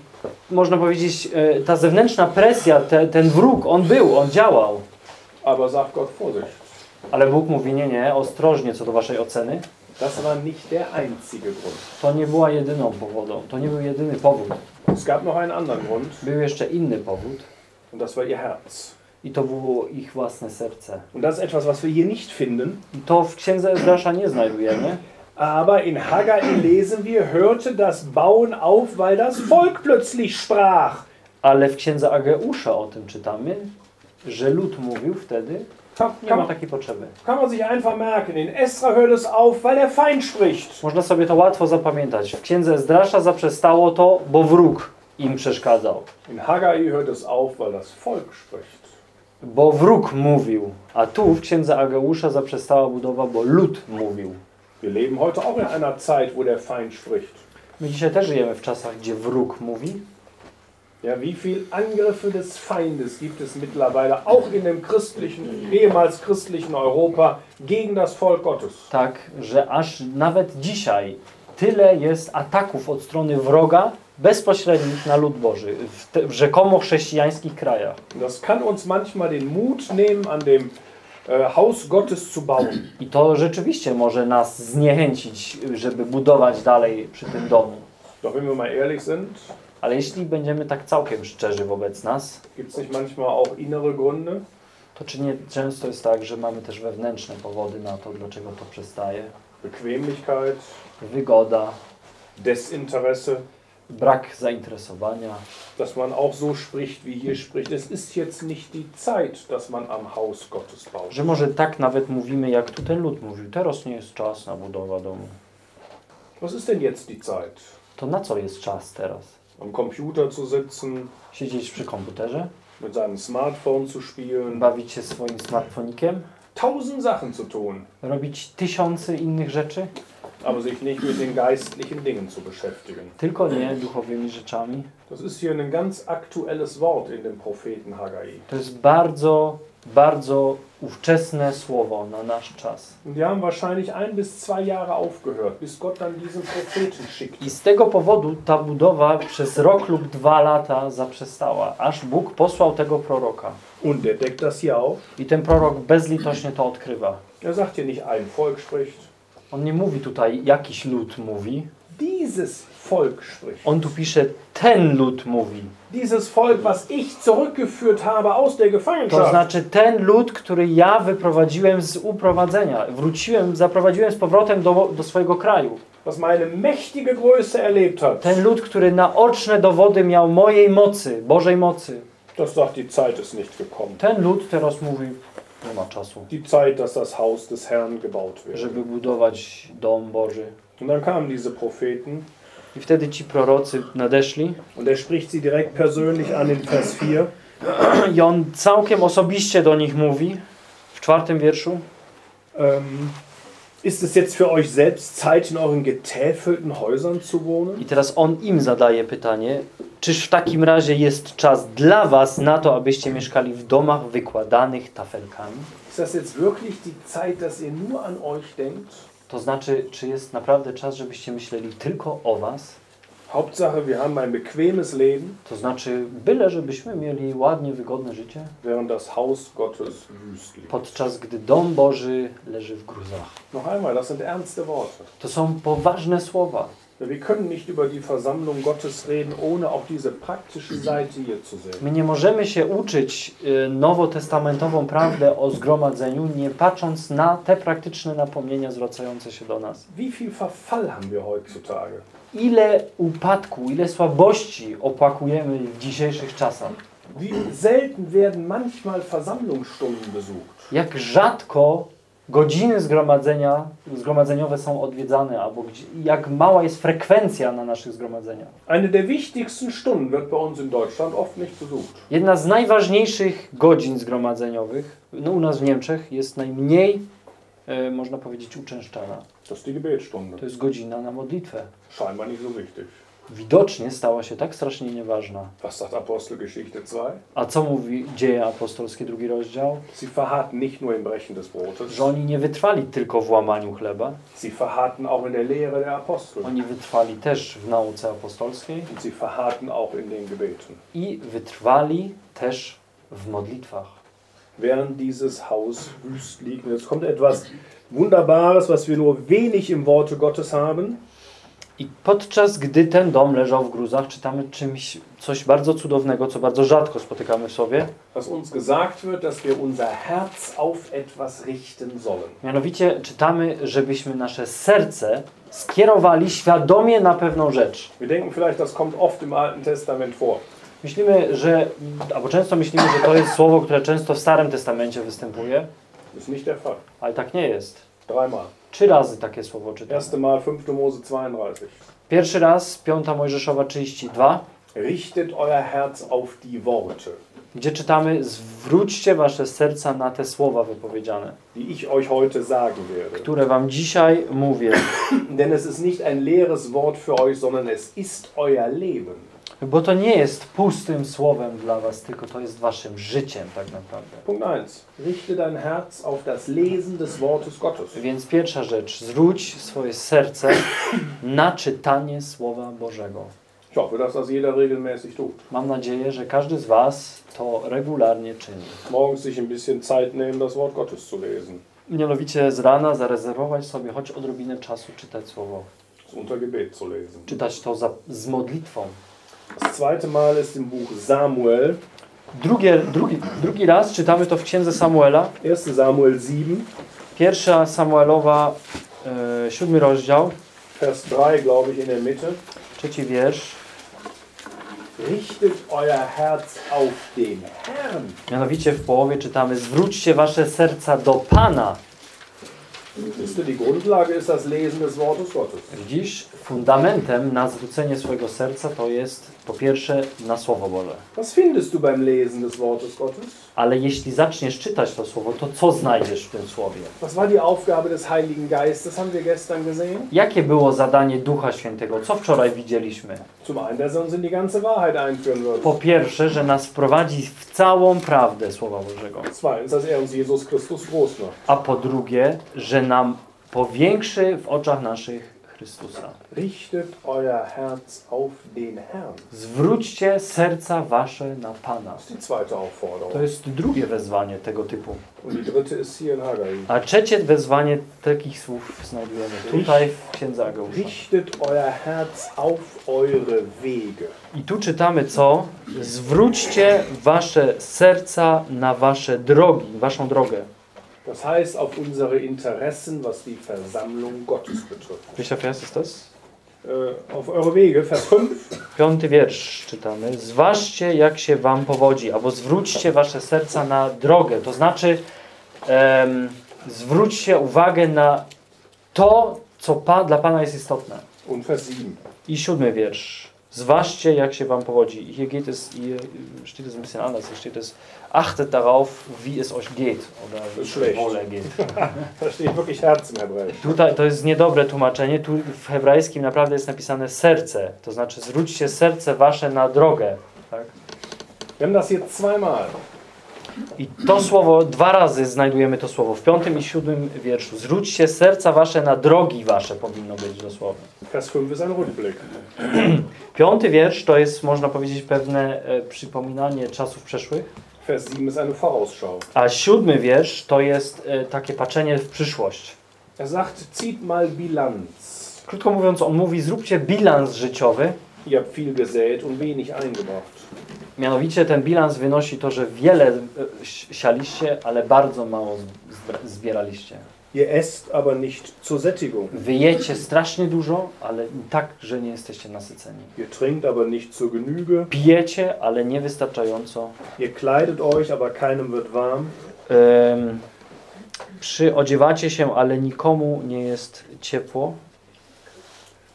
można powiedzieć, e, ta zewnętrzna presja, te, ten wróg, on był, on działał. Aber sagt Gott Vorsicht. Ale Bóg mówi, nie, nie, ostrożnie co do waszej oceny. Das war nicht der einzige Grund. To nie była jedyną powodą, to nie był jedyny powód. Es gab noch einen anderen Grund Był jeszcze inny powód und das war ihr Herz. i to było ich własne serce. Und das ist etwas, was wir hier nicht finden. I to w księdze Ezdrasza nie znajdujemy, Aber in Haggai lesen wir, hörte das Bauen auf, weil das Volk plötzlich sprach. ale w księdze Ageusza o tym czytamy, że lud mówił wtedy, nie ma takiej potrzeby. kann man sich einfach merken. In Esra hört es auf, weil der Feind spricht. Można sobie to łatwo zapamiętać. W księdze Ezdrasza zaprzestało to, bo wróg im przeszkadzał. In Haggai hört es auf, weil das Volk spricht. Bo wróg mówił, a tu w księdze Ageusza zaprzestała budowa, bo lud mówił. Wir leben heute auch in einer Zeit, wo der Feind spricht. My dzisiaj też żyjemy w czasach, gdzie wróg mówi. Ja, wie viel Angriffe des Feindes gibt es mittlerweile auch in dem christlichen, ehemals christlichen Europa gegen das Volk Gottes? Tak, że aż nawet dzisiaj tyle jest ataków od strony wroga bezpośrednich na lud Boży w, te, w rzekomo chrześcijańskich krajach. Das kann uns manchmal den Mut nehmen, an dem äh, Haus Gottes zu bauen. I to rzeczywiście może nas zniechęcić, żeby budować dalej przy tym domu. Doch wenn wir mal ehrlich sind, Ale jeśli będziemy tak całkiem szczerzy wobec nas, gibt es nicht manchmal auch innere Gründe? to czy nie często jest tak, że mamy też wewnętrzne powody na to, dlaczego to przestaje? Bequemlichkeit, Wygoda, Desinteresse, brak zainteresowania, dass man auch so spricht, wie hier spricht. Es ist jetzt nicht die Zeit, dass man am Haus Gottes baut. że może tak nawet mówimy, jak tu ten lud mówił, teraz nie jest czas na budowę domu. Was ist denn jetzt die Zeit? To na co jest czas teraz? Am Computer zu sitzen, Siedzieć przy komputerze, mit seinem Smartphone zu spielen, bawić się swoim smartfonikiem, tausend Sachen zu tun, robić tysiące innych rzeczy, aber sich nicht mit den geistlichen Dingen zu beschäftigen. tylko nie duchowymi rzeczami. Das ist hier ein ganz aktuelles Wort in dem Propheten Haggai. To jest bardzo, bardzo ówczesne słowo na nasz czas. I z tego powodu ta budowa przez rok lub dwa lata zaprzestała, aż Bóg posłał tego proroka. I ten prorok bezlitośnie to odkrywa. Er. On nie mówi tutaj, jakiś lud mówi. Dieses Volk spricht. On tu pisze, ten lud mówi. Dieses Volk, was ich zurückgeführt habe aus der To Gefangenschaft. znaczy ten lud, który ja wyprowadziłem z uprowadzenia. Wróciłem, zaprowadziłem z powrotem do, do swojego kraju. was meine mächtige Größe erlebt hat. Ten lud, który naoczne dowody miał mojej mocy, Bożej mocy. Das sagt, die Zeit ist nicht gekommen. Ten lud teraz mówi, nie ma czasu, Die Zeit, dass das Haus des Herrn gebaut wird. żeby budować dom Boży. Und dann kamen diese Propheten I wtedy ci prorocy nadeszli und er spricht sie direkt persönlich an in Vers 4. i on całkiem osobiście do nich mówi w czwartym wierszu. Ähm, ist es jetzt für euch selbst Zeit, in euren getäfelten Häusern zu wohnen? I teraz on im zadaje pytanie, czyż w takim razie jest czas dla was na to, abyście mieszkali w domach wykładanych tafelkami? Ist das jetzt wirklich die Zeit, dass ihr nur an euch denkt? To znaczy, czy jest naprawdę czas, żebyście myśleli tylko o was? Hauptsache, wir haben ein bequemes Leben, To znaczy, byle żebyśmy mieli ładnie, wygodne życie, während das Haus Gottes wüst liegt. podczas gdy dom Boży leży w gruzach. Noch einmal, das sind ernste Worte. To są poważne słowa. My nie możemy się uczyć y, nowotestamentową prawdę o zgromadzeniu, nie patrząc na te praktyczne napomnienia zwracające się do nas. Wie viel Verfall haben wir heutzutage? Ile upadku, ile słabości opłakujemy w dzisiejszych czasach. Wie selten werden manchmal Versammlungsstunden besucht. Jak rzadko godziny zgromadzenia, zgromadzeniowe są odwiedzane, albo gdzie, jak mała jest frekwencja na naszych zgromadzeniach. Eine der wichtigsten Stunden wird bei uns in Deutschland oft nicht besucht. Jedna z najważniejszych godzin zgromadzeniowych no, u nas w Niemczech jest najmniej, e, można powiedzieć, uczęszczana. Das ist die. To jest godzina na modlitwę. Scheinbar nicht so wichtig. Widocznie stała się tak strasznie nieważna. Was sagt Apostelgeschichte 2? A co mówi Dzieje Apostolskie, drugi rozdział? Sie verharrten nicht nur im Brechen des Brotes, Że oni nie wytrwali tylko w łamaniu chleba, sie verharrten auch in der Lehre der Apostel. oni wytrwali też w nauce apostolskiej Und sie verharrten auch in den Gebeten. i wytrwali też w modlitwach. Während dieses Haus wüst liegt. Jetzt kommt etwas Wunderbares, was wir nur wenig im Worte Gottes haben. I podczas gdy ten dom leżał w gruzach, czytamy czymś, coś bardzo cudownego, co bardzo rzadko spotykamy w słowie. dass uns gesagt wird, dass wir unser Herz auf etwas richten sollen. Mianowicie czytamy, żebyśmy nasze serce skierowali świadomie na pewną rzecz. Wir denken vielleicht, das kommt oft im Alten Testament vor. Myślimy, że, albo często myślimy, że to jest słowo, które często w Starym Testamencie występuje, ist nicht der Fall. ale tak nie jest. Dreimal. Trzy razy takie słowo czytamy. Erste Mal 5. Mose 32. Pierwszy raz, 5 Mojżeszowa 32, Richtet euer Herz auf die Worte, gdzie czytamy zwróćcie wasze serca na te słowa wypowiedziane, die ich euch heute sagen werde. które wam dzisiaj mówię. Denn es ist nicht ein leeres Wort für euch, sondern es ist euer Leben. Bo to nie jest pustym słowem dla was, tylko to jest waszym życiem tak naprawdę. Punkt 1. Richte dein Herz auf das Lesen des Wortes Gottes. Więc pierwsza rzecz, zwróć swoje serce na czytanie Słowa Bożego. Ich hoffe, dass das jeder regelmäßig tut. Mam nadzieję, że każdy z was to regularnie czyni. Morgens sich ein bisschen Zeit nehmen, das Wort Gottes zu lesen. Mianowicie z rana zarezerwować sobie choć odrobinę czasu czytać Słowo. Unter Gebet zu lesen. Czytać to za, z modlitwą. Das zweite Mal ist im Buch Samuel, Drugie, drugi, drugi raz czytamy to w Księdze Samuela. 1 Samuel 7, Pierwsza Samuelowa, e, siódmy rozdział, Vers 3, glaube ich, in der Mitte. trzeci wiersz. Richtet euer Herz auf den Herrn. Mianowicie w połowie czytamy zwróćcie wasze serca do Pana. Widzisz, fundamentem na zwrócenie swojego serca to jest po pierwsze na Słowo Boże. Was findest du beim Lesen des Wortes Gottes? Ale jeśli zaczniesz czytać to Słowo, to co znajdziesz w tym Słowie? Was war die Aufgabe des Heiligen Geistes, haben wir gestern gesehen? Jakie było zadanie Ducha Świętego? Co wczoraj widzieliśmy? Zum einen, dass er uns in die ganze Wahrheit einführen wird. Po pierwsze, że nas wprowadzi w całą prawdę Słowa Bożego. Zweitens, dass er uns Jesus Christus groß macht. A po drugie, że nam powiększy w oczach naszych Chrystusa. Richtet euer Herz auf den Herrn. Zwróćcie serca wasze na Pana. To jest drugie wezwanie tego typu. A trzecie wezwanie takich słów znajdujemy tutaj w Księdze Ageusza. Richtet euer Herz auf eure Wege. I tu czytamy co? Zwróćcie wasze serca na wasze drogi, waszą drogę. Das heißt auf unsere Interessen, was die Versammlung Gottes betrifft. Welcher Vers ist das? Äh, auf eure Wege, Vers 5. Piąty wiersz czytamy. Zważcie, jak się wam powodzi, albo zwróćcie wasze serca na drogę. To znaczy, em, zwróćcie uwagę na to, co pa, dla Pana jest istotne. Und Vers 7. I siódmy wiersz. Zważcie, jak się wam powodzi. Hier geht es, hier steht es ein bisschen anders. Hier steht es, achtet darauf, wie es euch geht. Oder wie es euch geht. Da steht wirklich Herz im Hebräisch. Tutaj to jest niedobre tłumaczenie. Tu w hebrajskim naprawdę jest napisane serce. To znaczy zwróćcie serce wasze na drogę. Tak? Wir haben das jetzt zweimal. I to słowo, dwa razy znajdujemy to słowo w piątym i siódmym wierszu. Zwróćcie serca wasze na drogi wasze, powinno być dosłownie. Vers 5 ist ein Rückblick. Piąty wiersz to jest, można powiedzieć, pewne e, przypominanie czasów przeszłych. Vers 7 ist eine Vorausschau. A siódmy wiersz to jest e, takie patrzenie w przyszłość. Er sagt, zieht mal Bilanz. Krótko mówiąc, on mówi, zróbcie bilans życiowy. Ihr habt viel gesät und wenig eingebracht. Mianowicie ten bilans wynosi to, że wiele e, si- sialiście, ale bardzo mało zbieraliście. Ihr esst aber nicht zur Sättigung. Wyjecie strasznie dużo, ale tak, że nie jesteście nasyceni. Ihr trinkt aber nicht zur Genüge. Pijecie, ale niewystarczająco. Ihr kleidet euch, aber keinem wird warm. Przyodziewacie się, ale nikomu nie jest ciepło.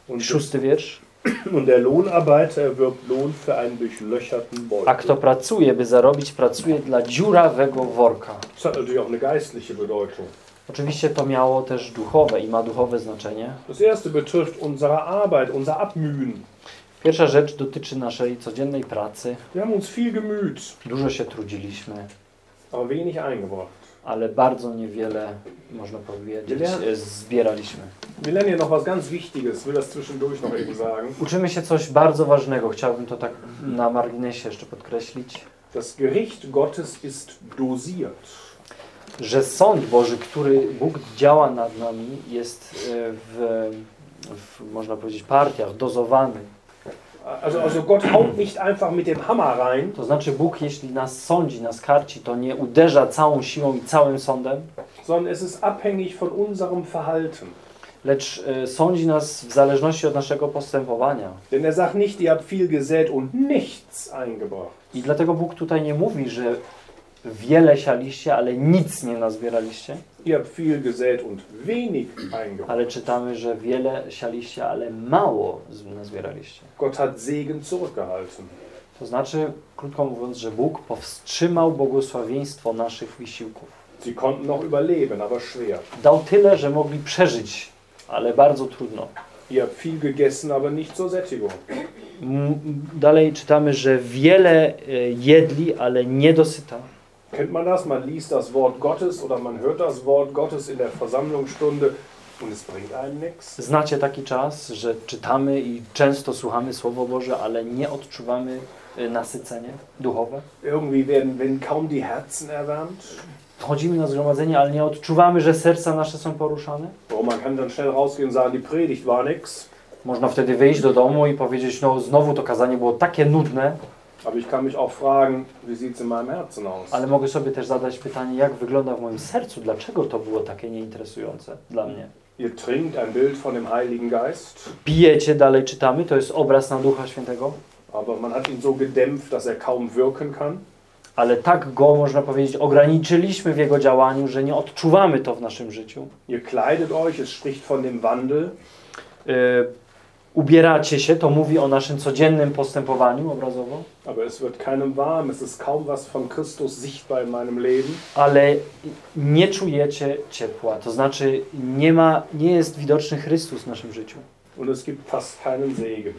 Und, Szósty wiersz. und der Lohnarbeiter erwirbt Lohn für einen durchlöcherten A kto Beutel. pracuje, by zarobić, pracuje dla dziurawego worka. Das hat natürlich auch eine geistliche Bedeutung. Oczywiście to miało też duchowe i ma duchowe znaczenie. Das erste betrifft unsere Arbeit, unser Abmühen. Pierwsza rzecz dotyczy naszej codziennej pracy. Wir haben uns viel gemüht, Dużo się trudziliśmy, aber wenig eingebracht. ale bardzo niewiele, można powiedzieć, zbieraliśmy. Hier noch was ganz Wichtiges. Ich will das zwischendurch noch eben sagen. Uczymy się coś bardzo ważnego, chciałbym to tak na marginesie jeszcze podkreślić, Das Gericht Gottes ist dosiert. że sąd Boży, który Bóg działa nad nami, jest e, w, w można powiedzieć, partiach, dozowany. Also, also Gott haut nicht einfach mit dem Hammer rein, To znaczy Bóg, jeśli nas sądzi, nas karci, to nie uderza całą siłą i całym sądem, sondern es ist abhängig von unserem Verhalten. Lecz e, sądzi nas w zależności od naszego postępowania. Denn er sagt nicht, ihr habt viel gesät und nichts eingebracht. I dlatego Bóg tutaj nie mówi, że wiele sialiście, ale nic nie nazbieraliście, Ihr habt viel gesät und wenig eingebracht. ale czytamy, że wiele sialiście, ale mało nazbieraliście. Gott hat Segen zurückgehalten. To znaczy, krótko mówiąc, że Bóg powstrzymał błogosławieństwo naszych wysiłków. Sie konnten noch überleben, aber schwer. Dał tyle, że mogli przeżyć, ale bardzo trudno. Ihr habt viel gegessen, aber nicht zur Sättigung. Dalej czytamy, że wiele e, jedli, ale nie dosyta. Kennt man das? Man liest das Wort Gottes oder man hört das Wort Gottes in der Versammlungsstunde und es bringt einem nichts. Znacie taki czas, że czytamy i często słuchamy Słowo Boże, ale nie odczuwamy e, nasycenie duchowe? Irgendwie werden, werden kaum die Herzen erwärmt. Chodzimy na zgromadzenie, ale nie odczuwamy, że serca nasze są poruszane? Wo man kann dann schnell rausgehen und sagen, die Predigt war nix. Można wtedy wyjść do domu i powiedzieć, no znowu to kazanie było takie nudne, Aber ich kann mich auch fragen, wie sieht es in meinem Herzen aus? ale mogę sobie też zadać pytanie, jak wygląda w moim sercu, dlaczego to było takie nieinteresujące dla mnie. Ihr trinkt ein Bild von dem Heiligen Geist, Pijecie, dalej czytamy, to jest obraz na Ducha Świętego, aber man hat ihn so gedämpft, dass er kaum wirken kann. Ale tak go, można powiedzieć, ograniczyliśmy w jego działaniu, że nie odczuwamy to w naszym życiu. Ihr kleidet euch, es spricht von dem Wandel. Y, ubieracie się, to mówi o naszym codziennym postępowaniu obrazowo, Aber es wird keinem warm, es ist kaum was von Christus sichtbar in meinem Leben. ale nie czujecie ciepła. To znaczy nie ma, nie jest widoczny Chrystus w naszym życiu. Und es gibt fast keinen Segen.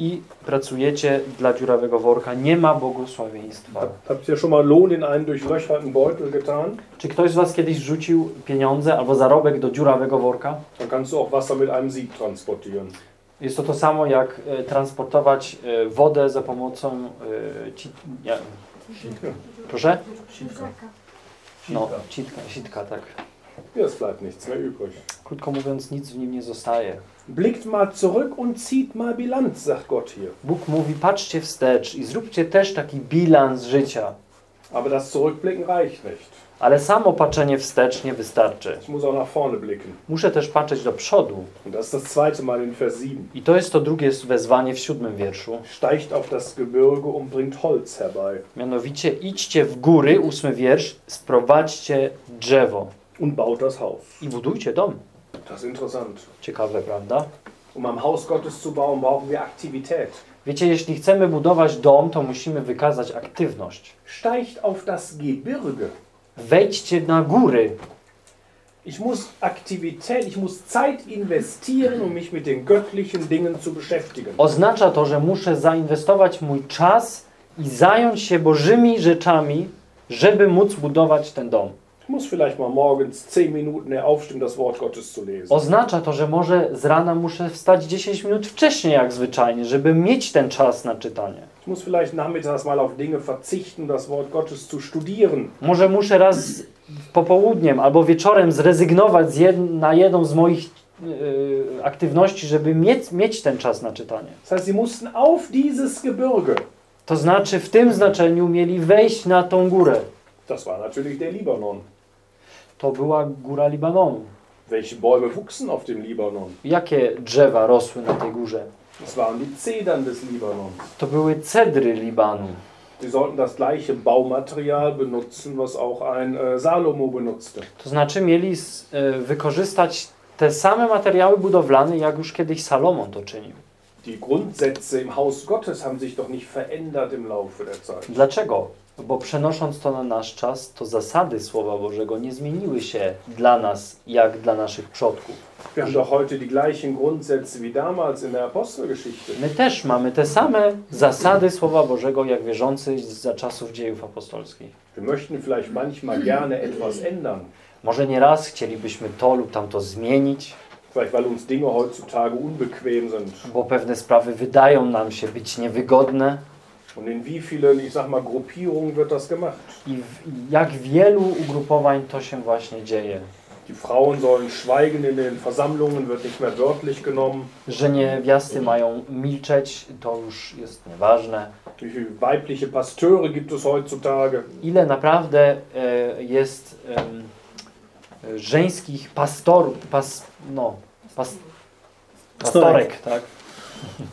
I pracujecie dla dziurawego worka, nie ma błogosławieństwa. Hab- Habt ihr schon mal Lohn in einen durchlöcherten Beutel getan? Czy ktoś z Was kiedyś rzucił pieniądze albo zarobek do dziurawego worka? Dann kannst du auch Wasser mit einem Sieb transportieren. Jest to to samo jak e, transportować e, wodę za pomocą e, ci, proszę? No, citka, sitka, tak. Es bleibt nichts mehr übrig. Krótko mówiąc, nic w nim nie zostaje. Blickt mal zurück und zieht mal Bilanz, sagt Gott hier. Bóg mówi, patrzcie wstecz i zróbcie też taki bilans życia. Aber das Zurückblicken reicht nicht. Ale samo patrzenie wstecz nie wystarczy. Ich muss auch nach vorne blicken. Muszę też patrzeć do przodu. Und das ist das zweite Mal in Vers 7. I to jest to drugie wezwanie w siódmym wierszu. Steigt auf das Gebirge und bringt Holz herbei Mianowicie idźcie w góry, ósmy wiersz, sprowadźcie drzewo und baut das Haus. i budujcie dom. Das ist interessant. Ciekawe, prawda? Um am Haus Gottes zu bauen, brauchen wir Aktivität. Wiecie, jeśli chcemy budować dom, to musimy wykazać aktywność. Steigt auf das Gebirge. Wejdźcie na góry. Ich muss Aktivität, ich muss Zeit investieren, um mich mit den göttlichen Dingen zu beschäftigen. Oznacza to, że muszę zainwestować mój czas i zająć się Bożymi rzeczami, żeby móc budować ten dom. Muss vielleicht mal morgens 10 Minuten aufstehen, das Wort Gottes zu lesen. Oznacza to, że może z rana muszę wstać 10 minut wcześniej jak zwyczajnie, żeby mieć ten czas na czytanie. Ich muss vielleicht nachmittags mal auf Dinge verzichten, das Wort Gottes zu studieren. Może muszę raz popołudniem albo wieczorem zrezygnować z jed na jedną z moich yy, aktywności, żeby mieć, mieć ten czas na czytanie. Das heißt, sie mussten auf dieses Gebirge. To znaczy w tym znaczeniu mieli wejść na tą górę. Das war natürlich der Libanon. To była góra Libanonu. Welche Bäume wuchsen auf dem Libanon? Jakie drzewa rosły na tej górze? Das waren die Zedern des Libanon. To były cedry Libanu. Sie sollten das gleiche Baumaterial benutzen, was auch ein äh, Salomo benutzte. To znaczy mieli s- e, wykorzystać te same materiały budowlane, jak już kiedyś Salomon to czynił. Die Grundsätze im Haus Gottes haben sich doch nicht verändert im Laufe der Zeit. Dlaczego? Bo przenosząc to na nasz czas, to zasady Słowa Bożego nie zmieniły się dla nas, jak dla naszych przodków. Wir haben doch heute die gleichen Grundsätze wie damals in der Apostelgeschichte. My też mamy te same zasady Słowa Bożego, jak wierzący za czasów dziejów apostolskich. Wir möchten vielleicht manchmal gerne etwas ändern. Może nie raz chcielibyśmy to lub tamto zmienić, Vielleicht weil uns Dinge heutzutage unbequem sind. bo pewne sprawy wydają nam się być niewygodne Und in wie vielen, ich sag mal, Gruppierungen wird das gemacht? i w, jak wielu ugrupowań to się właśnie dzieje. Die Frauen sollen schweigen in den Versammlungen, wird nicht mehr wörtlich genommen. Że niewiasty mają milczeć, to już jest nieważne. Wie viele weibliche Pasteure gibt es heutzutage? Ile naprawdę e, jest e, żeńskich pastorów, pas, no, pas, pastorek, tak?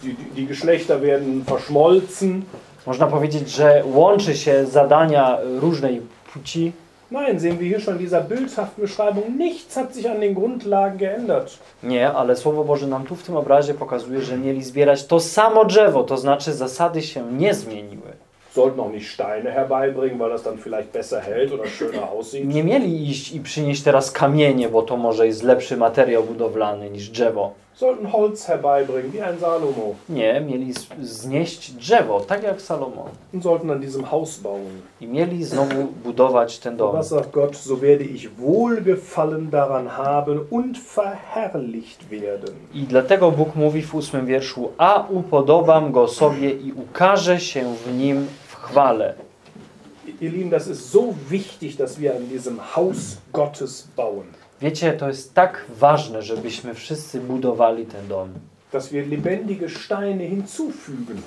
Die, die, die Geschlechter werden verschmolzen. Można powiedzieć, że łączy się zadania różnej płci. Nein, sehen wir hier schon dieser bildhaften Beschreibung, nichts hat sich an den Grundlagen geändert. Nie, ale Słowo Boże nam tu w tym obrazie pokazuje, że mieli zbierać to samo drzewo, to znaczy zasady się nie zmieniły. Sollten auch nicht Steine herbeibringen, weil das dann vielleicht besser hält oder schöner aussieht. Nie mieli iść i przynieść teraz kamienie, bo to może jest lepszy materiał budowlany niż drzewo. Sollten Holz herbeibringen, wie ein Salomo. Nie, mieli znieść drzewo, tak jak Salomon. Und sollten an diesem Haus bauen. I mieli znowu budować ten Und dom. was sagt Gott? So werde ich Wohlgefallen daran haben und verherrlicht werden. I dlatego Bóg mówi w ósmym wierszu, a upodobam go sobie i ukaże się w nim w chwale. Ihr Lieben, das ist so wichtig, dass wir an diesem Haus Gottes bauen. Wiecie, to jest tak ważne, żebyśmy wszyscy budowali ten dom. Dass wir lebendige Steine hinzufügen.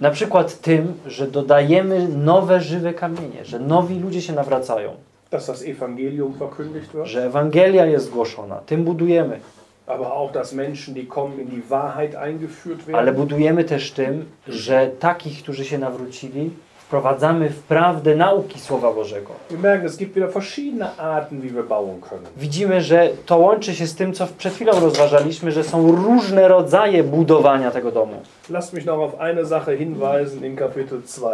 Na przykład tym, że dodajemy nowe, żywe kamienie, że nowi ludzie się nawracają, Dass das Evangelium verkündigt wird. że Ewangelia jest głoszona. Tym budujemy. Aber auch, dass Menschen, die kommen, in die Wahrheit eingeführt Ale werden. budujemy też tym, że takich, którzy się nawrócili, wprowadzamy w prawdę nauki Słowa Bożego. Widzimy, że to łączy się z tym, co przed chwilą rozważaliśmy, że są różne rodzaje budowania tego domu. Lasst mich noch auf eine Sache hinweisen in Kapitel 2.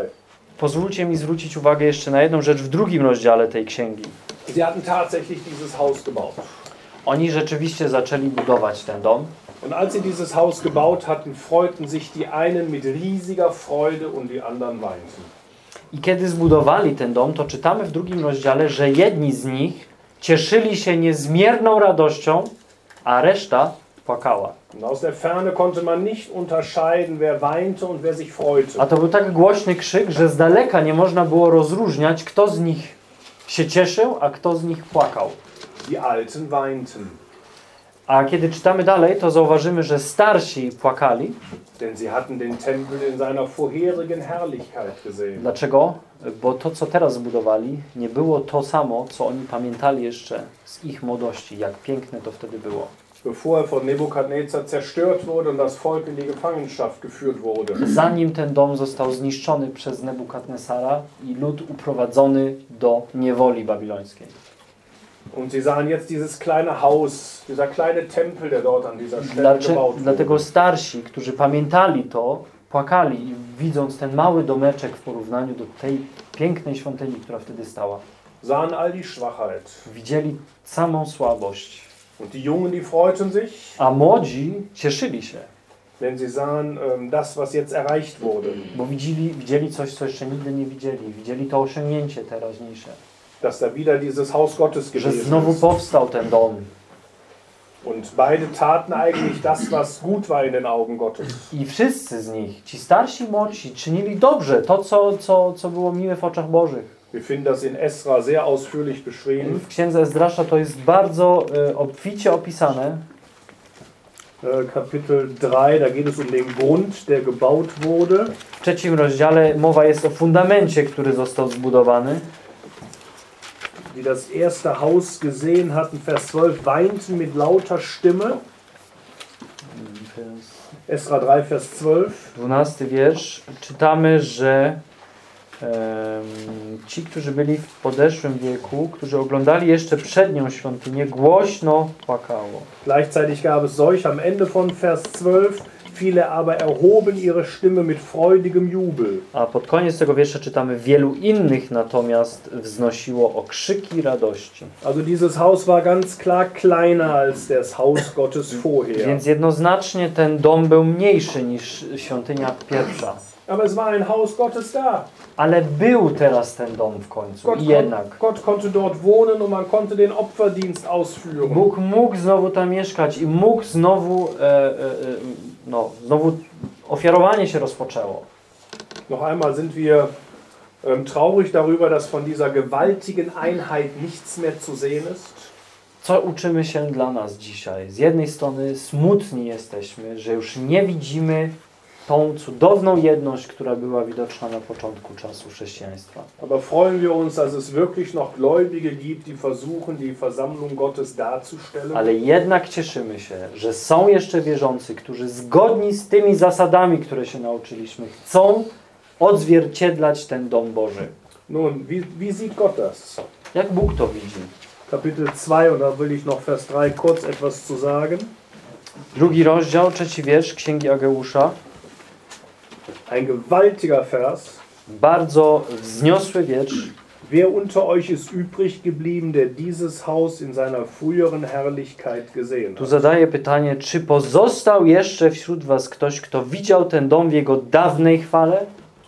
Pozwólcie mi zwrócić uwagę jeszcze na jedną rzecz w drugim rozdziale tej księgi. Sie hatten tatsächlich dieses Haus gebaut. Oni rzeczywiście zaczęli budować ten dom. Und als sie dieses Haus gebaut hatten, freuten sich die einen mit riesiger Freude und die anderen weinten. I kiedy zbudowali ten dom, to czytamy w drugim rozdziale, że jedni z nich cieszyli się niezmierną radością, a reszta płakała. Aus der Ferne konnte man nicht unterscheiden, wer weinte und wer sich freute. A to był tak głośny krzyk, że z daleka nie można było rozróżniać, kto z nich się cieszył, a kto z nich płakał. Die Alten weinten, A kiedy czytamy dalej, to zauważymy, że starsi płakali. denn sie hatten den Tempel in seiner vorherigen Herrlichkeit gesehen. Dlaczego? Bo to, co teraz zbudowali, nie było to samo, co oni pamiętali jeszcze z ich młodości, jak piękne to wtedy było. Bevor er von Nebukadnezar zerstört wurde und das Volk in die Gefangenschaft geführt wurde. Zanim ten dom został zniszczony przez Nebukadnesara i lud uprowadzony do niewoli babilońskiej. Und sie sahen jetzt dieses kleine Haus, dieser kleine Tempel, der dort an dieser Stelle Dlaczego, gebaut wurde. dlatego starsi, którzy pamiętali to, płakali, widząc ten mały domeczek w porównaniu do tej pięknej świątyni, która wtedy stała. Sahen all die Schwachheit. Widzieli samą słabość. Und die Jungen, die freuten sich, A młodzi cieszyli się, denn sie sahen ähm, das, was jetzt erreicht wurde. bo widzieli, widzieli coś, co jeszcze nigdy nie widzieli. Widzieli to osiągnięcie teraźniejsze. Dass da wieder dieses Haus Gottes Że gewesen znowu ist. powstał ten dom. Und beide taten eigentlich das, was gut war in den Augen Gottes. I wszyscy z nich, ci starsi i młodsi, czynili dobrze to, co, co, co było miłe w oczach Bożych. Wir finden das in Esra sehr ausführlich beschrieben. W księdze Ezdrasza to jest bardzo e, obficie opisane. Äh, Kapitel 3, da geht es um den Grund, der gebaut wurde. W trzecim rozdziale mowa jest o fundamencie, który został zbudowany. Die das erste Haus gesehen hatten, Vers 12, weinten mit lauter Stimme. Esra 3, Vers 12. 12 wiersz. Czytamy, że ci, którzy byli w podeszłym wieku, którzy oglądali jeszcze przednią świątynię, głośno płakało. Gleichzeitig gab es solch am Ende von Vers 12. Viele aber erhoben ihre Stimme mit freudigem Jubel. A pod koniec tego wiersza czytamy, wielu innych natomiast wznosiło okrzyki radości. Also dieses Haus war ganz klar kleiner als das Haus Gottes vorher. Więc jednoznacznie ten dom był mniejszy niż świątynia pierwsza. Aber es war ein Haus Gottes da. Ale był teraz ten dom w końcu. Gott, jednak. Gott, Gott konnte dort wohnen und man konnte den Opferdienst ausführen. Bóg mógł znowu tam mieszkać i mógł znowu, e, e, e, no, znowu ofiarowanie się rozpoczęło. Noch einmal sind wir ähm, traurig darüber, dass von dieser gewaltigen Einheit nichts mehr zu sehen ist. Co uczymy się dla nas dzisiaj? Z jednej strony smutni jesteśmy, że już nie widzimy tą cudowną jedność, która była widoczna na początku czasu chrześcijaństwa. Aber freuen wir uns, dass es wirklich noch Gläubige gibt, die versuchen, die Versammlung Gottes darzustellen. Ale jednak cieszymy się, że są jeszcze wierzący, którzy zgodni z tymi zasadami, które się nauczyliśmy, chcą odzwierciedlać ten dom Boży. Nun, wie, wie sieht Gott das? Jak Bóg to widzi? Kapitel 2, und da will ich noch Vers 3 kurz etwas zu sagen. Drugi rozdział, trzeci wiersz Księgi Ageusza. Ein gewaltiger Vers. Bardzo wzniosły wiersz. Wer unter euch ist übrig geblieben, der dieses Haus in seiner früheren Herrlichkeit gesehen Tu hat? zadaję pytanie, czy pozostał jeszcze wśród was ktoś, kto widział ten dom w jego dawnej chwale?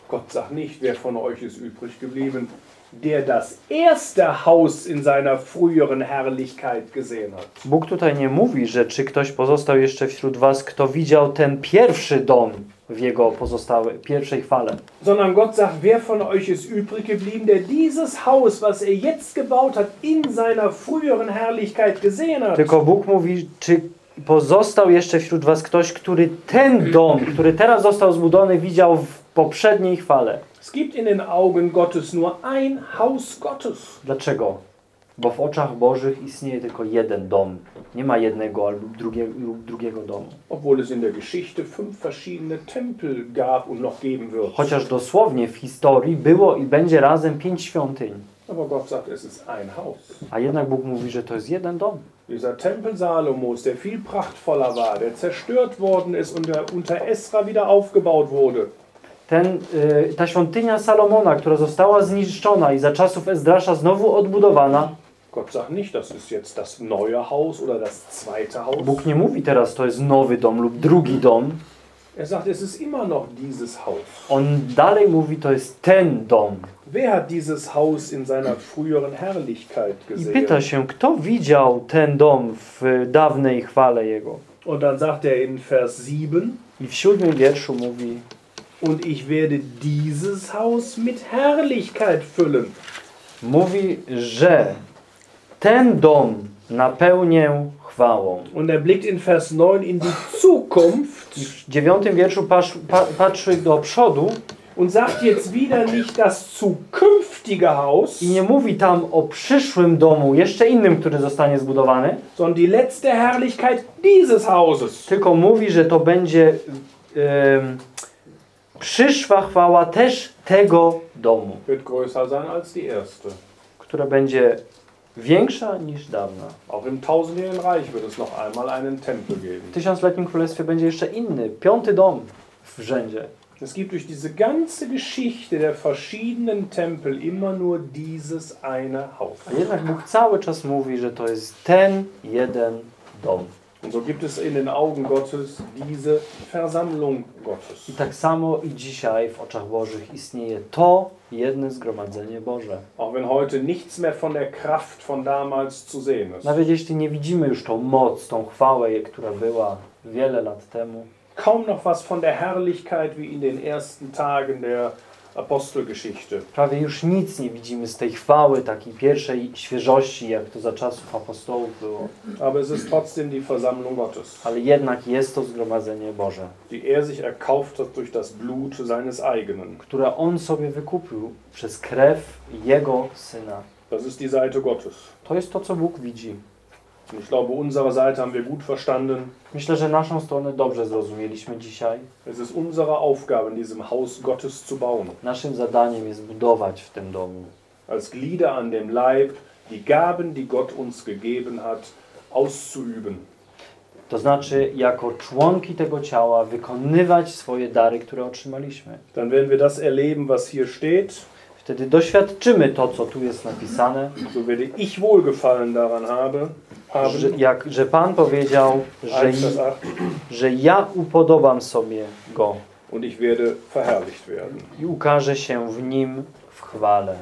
Gott sagt nicht, wer von euch ist übrig geblieben, der das erste Haus in seiner früheren Herrlichkeit gesehen hat. Bóg tutaj nie mówi, że czy ktoś pozostał jeszcze wśród was, kto widział ten pierwszy dom w jego pozostałej, pierwszej chwale. Sondern Gott sagt, wer von euch ist übrig geblieben, der dieses Haus, was er jetzt gebaut hat, in seiner früheren Herrlichkeit gesehen hat. Tylko Bóg mówi, czy pozostał jeszcze wśród was ktoś, który ten dom, który teraz został zbudowy, widział w poprzedniej chwale. Es gibt in den Augen Gottes nur ein Haus Gottes. Dlaczego? Bo w oczach Bożych istnieje tylko jeden dom. Nie ma jednego albo drugiego, lub drugiego domu. Obwohl es in der Geschichte fünf verschiedene Tempel gab und noch geben wird. Chociaż dosłownie w historii było i będzie razem pięć świątyń. Aber Gott sagt, es ist ein Haus. A jednak Bóg mówi, że to jest jeden dom. Dieser Tempel Salomos, der viel prachtvoller war, der zerstört worden ist und der unter Esra wieder aufgebaut wurde, Ten, y, ta świątynia Salomona, która została zniszczona i za czasów Ezdrasza znowu odbudowana, Gott sagt nicht, das ist jetzt das neue Haus oder das zweite Haus. Bóg nie mówi teraz, to jest nowy dom lub drugi dom. Er sagt, es ist immer noch dieses Haus. On dalej mówi, to jest ten dom. Wer hat dieses Haus in seiner früheren Herrlichkeit I gesehen? pyta się, kto widział ten dom w dawnej chwale jego. Und dann sagt er in Vers 7, I w siódmym wierszu mówi, und ich werde dieses Haus mit Herrlichkeit füllen. mówi, że ten dom napełnię chwałą. Und er blickt in Vers 9 in die Zukunft w dziewiątym wierszu patrz, pa, patrzy do przodu und sagt jetzt wieder nicht das zukünftige Haus, i nie mówi tam o przyszłym domu, jeszcze innym, który zostanie zbudowany, sondern die letzte Herrlichkeit dieses Hauses. tylko mówi, że to będzie em, przyszła chwała też tego domu, Wird größer sein als die erste. która będzie większa niż dawna. Auch im tausendjährigen Reich wird es noch einmal einen Tempel geben. W tysiącletnim królestwie będzie jeszcze inny, piąty dom w rzędzie. Es gibt durch diese ganze Geschichte der verschiedenen Tempel immer nur dieses eine Haus. A jednak Bóg cały czas mówi, że to jest ten jeden dom. Und so gibt es in den Augen Gottes diese Versammlung Gottes. I tak samo i dzisiaj w oczach Bożych istnieje to jedno zgromadzenie Boże. Auch wenn heute nichts mehr von der Kraft von damals zu sehen ist. Nawet jeśli nie widzimy już tą moc, tą chwałę, która była wiele lat temu, Kaum noch was von der Herrlichkeit wie in den ersten Tagen der Apostelgeschichte. prawie już nic nie widzimy z tej chwały, takiej pierwszej świeżości, jak to za czasów apostołów było. Aber es ist trotzdem die Versammlung Gottes, Ale jednak jest to zgromadzenie Boże, die er sich erkauft hat durch das Blut seines eigenen. które On sobie wykupił przez krew Jego Syna. Das ist die Seite Gottes. To jest to, co Bóg widzi. Ich glaube, unsere Seite haben wir gut verstanden. Myślę, że naszą stronę dobrze zrozumieliśmy dzisiaj. Es ist unsere Aufgabe, in diesem Haus Gottes zu bauen. Naszym zadaniem jest budować w tym domu. Als Glieder an dem Leib die Gaben, die Gott uns gegeben hat, auszuüben. To znaczy, jako członki tego ciała, wykonywać swoje dary, które otrzymaliśmy. Dann werden wir das erleben, was hier steht. Wtedy doświadczymy to, co tu jest napisane, So werde ich Wohlgefallen daran habe, że, jak, że Pan powiedział, że, 1 Vers 8. że ja upodobam sobie Go i ukażę się w Nim w chwale.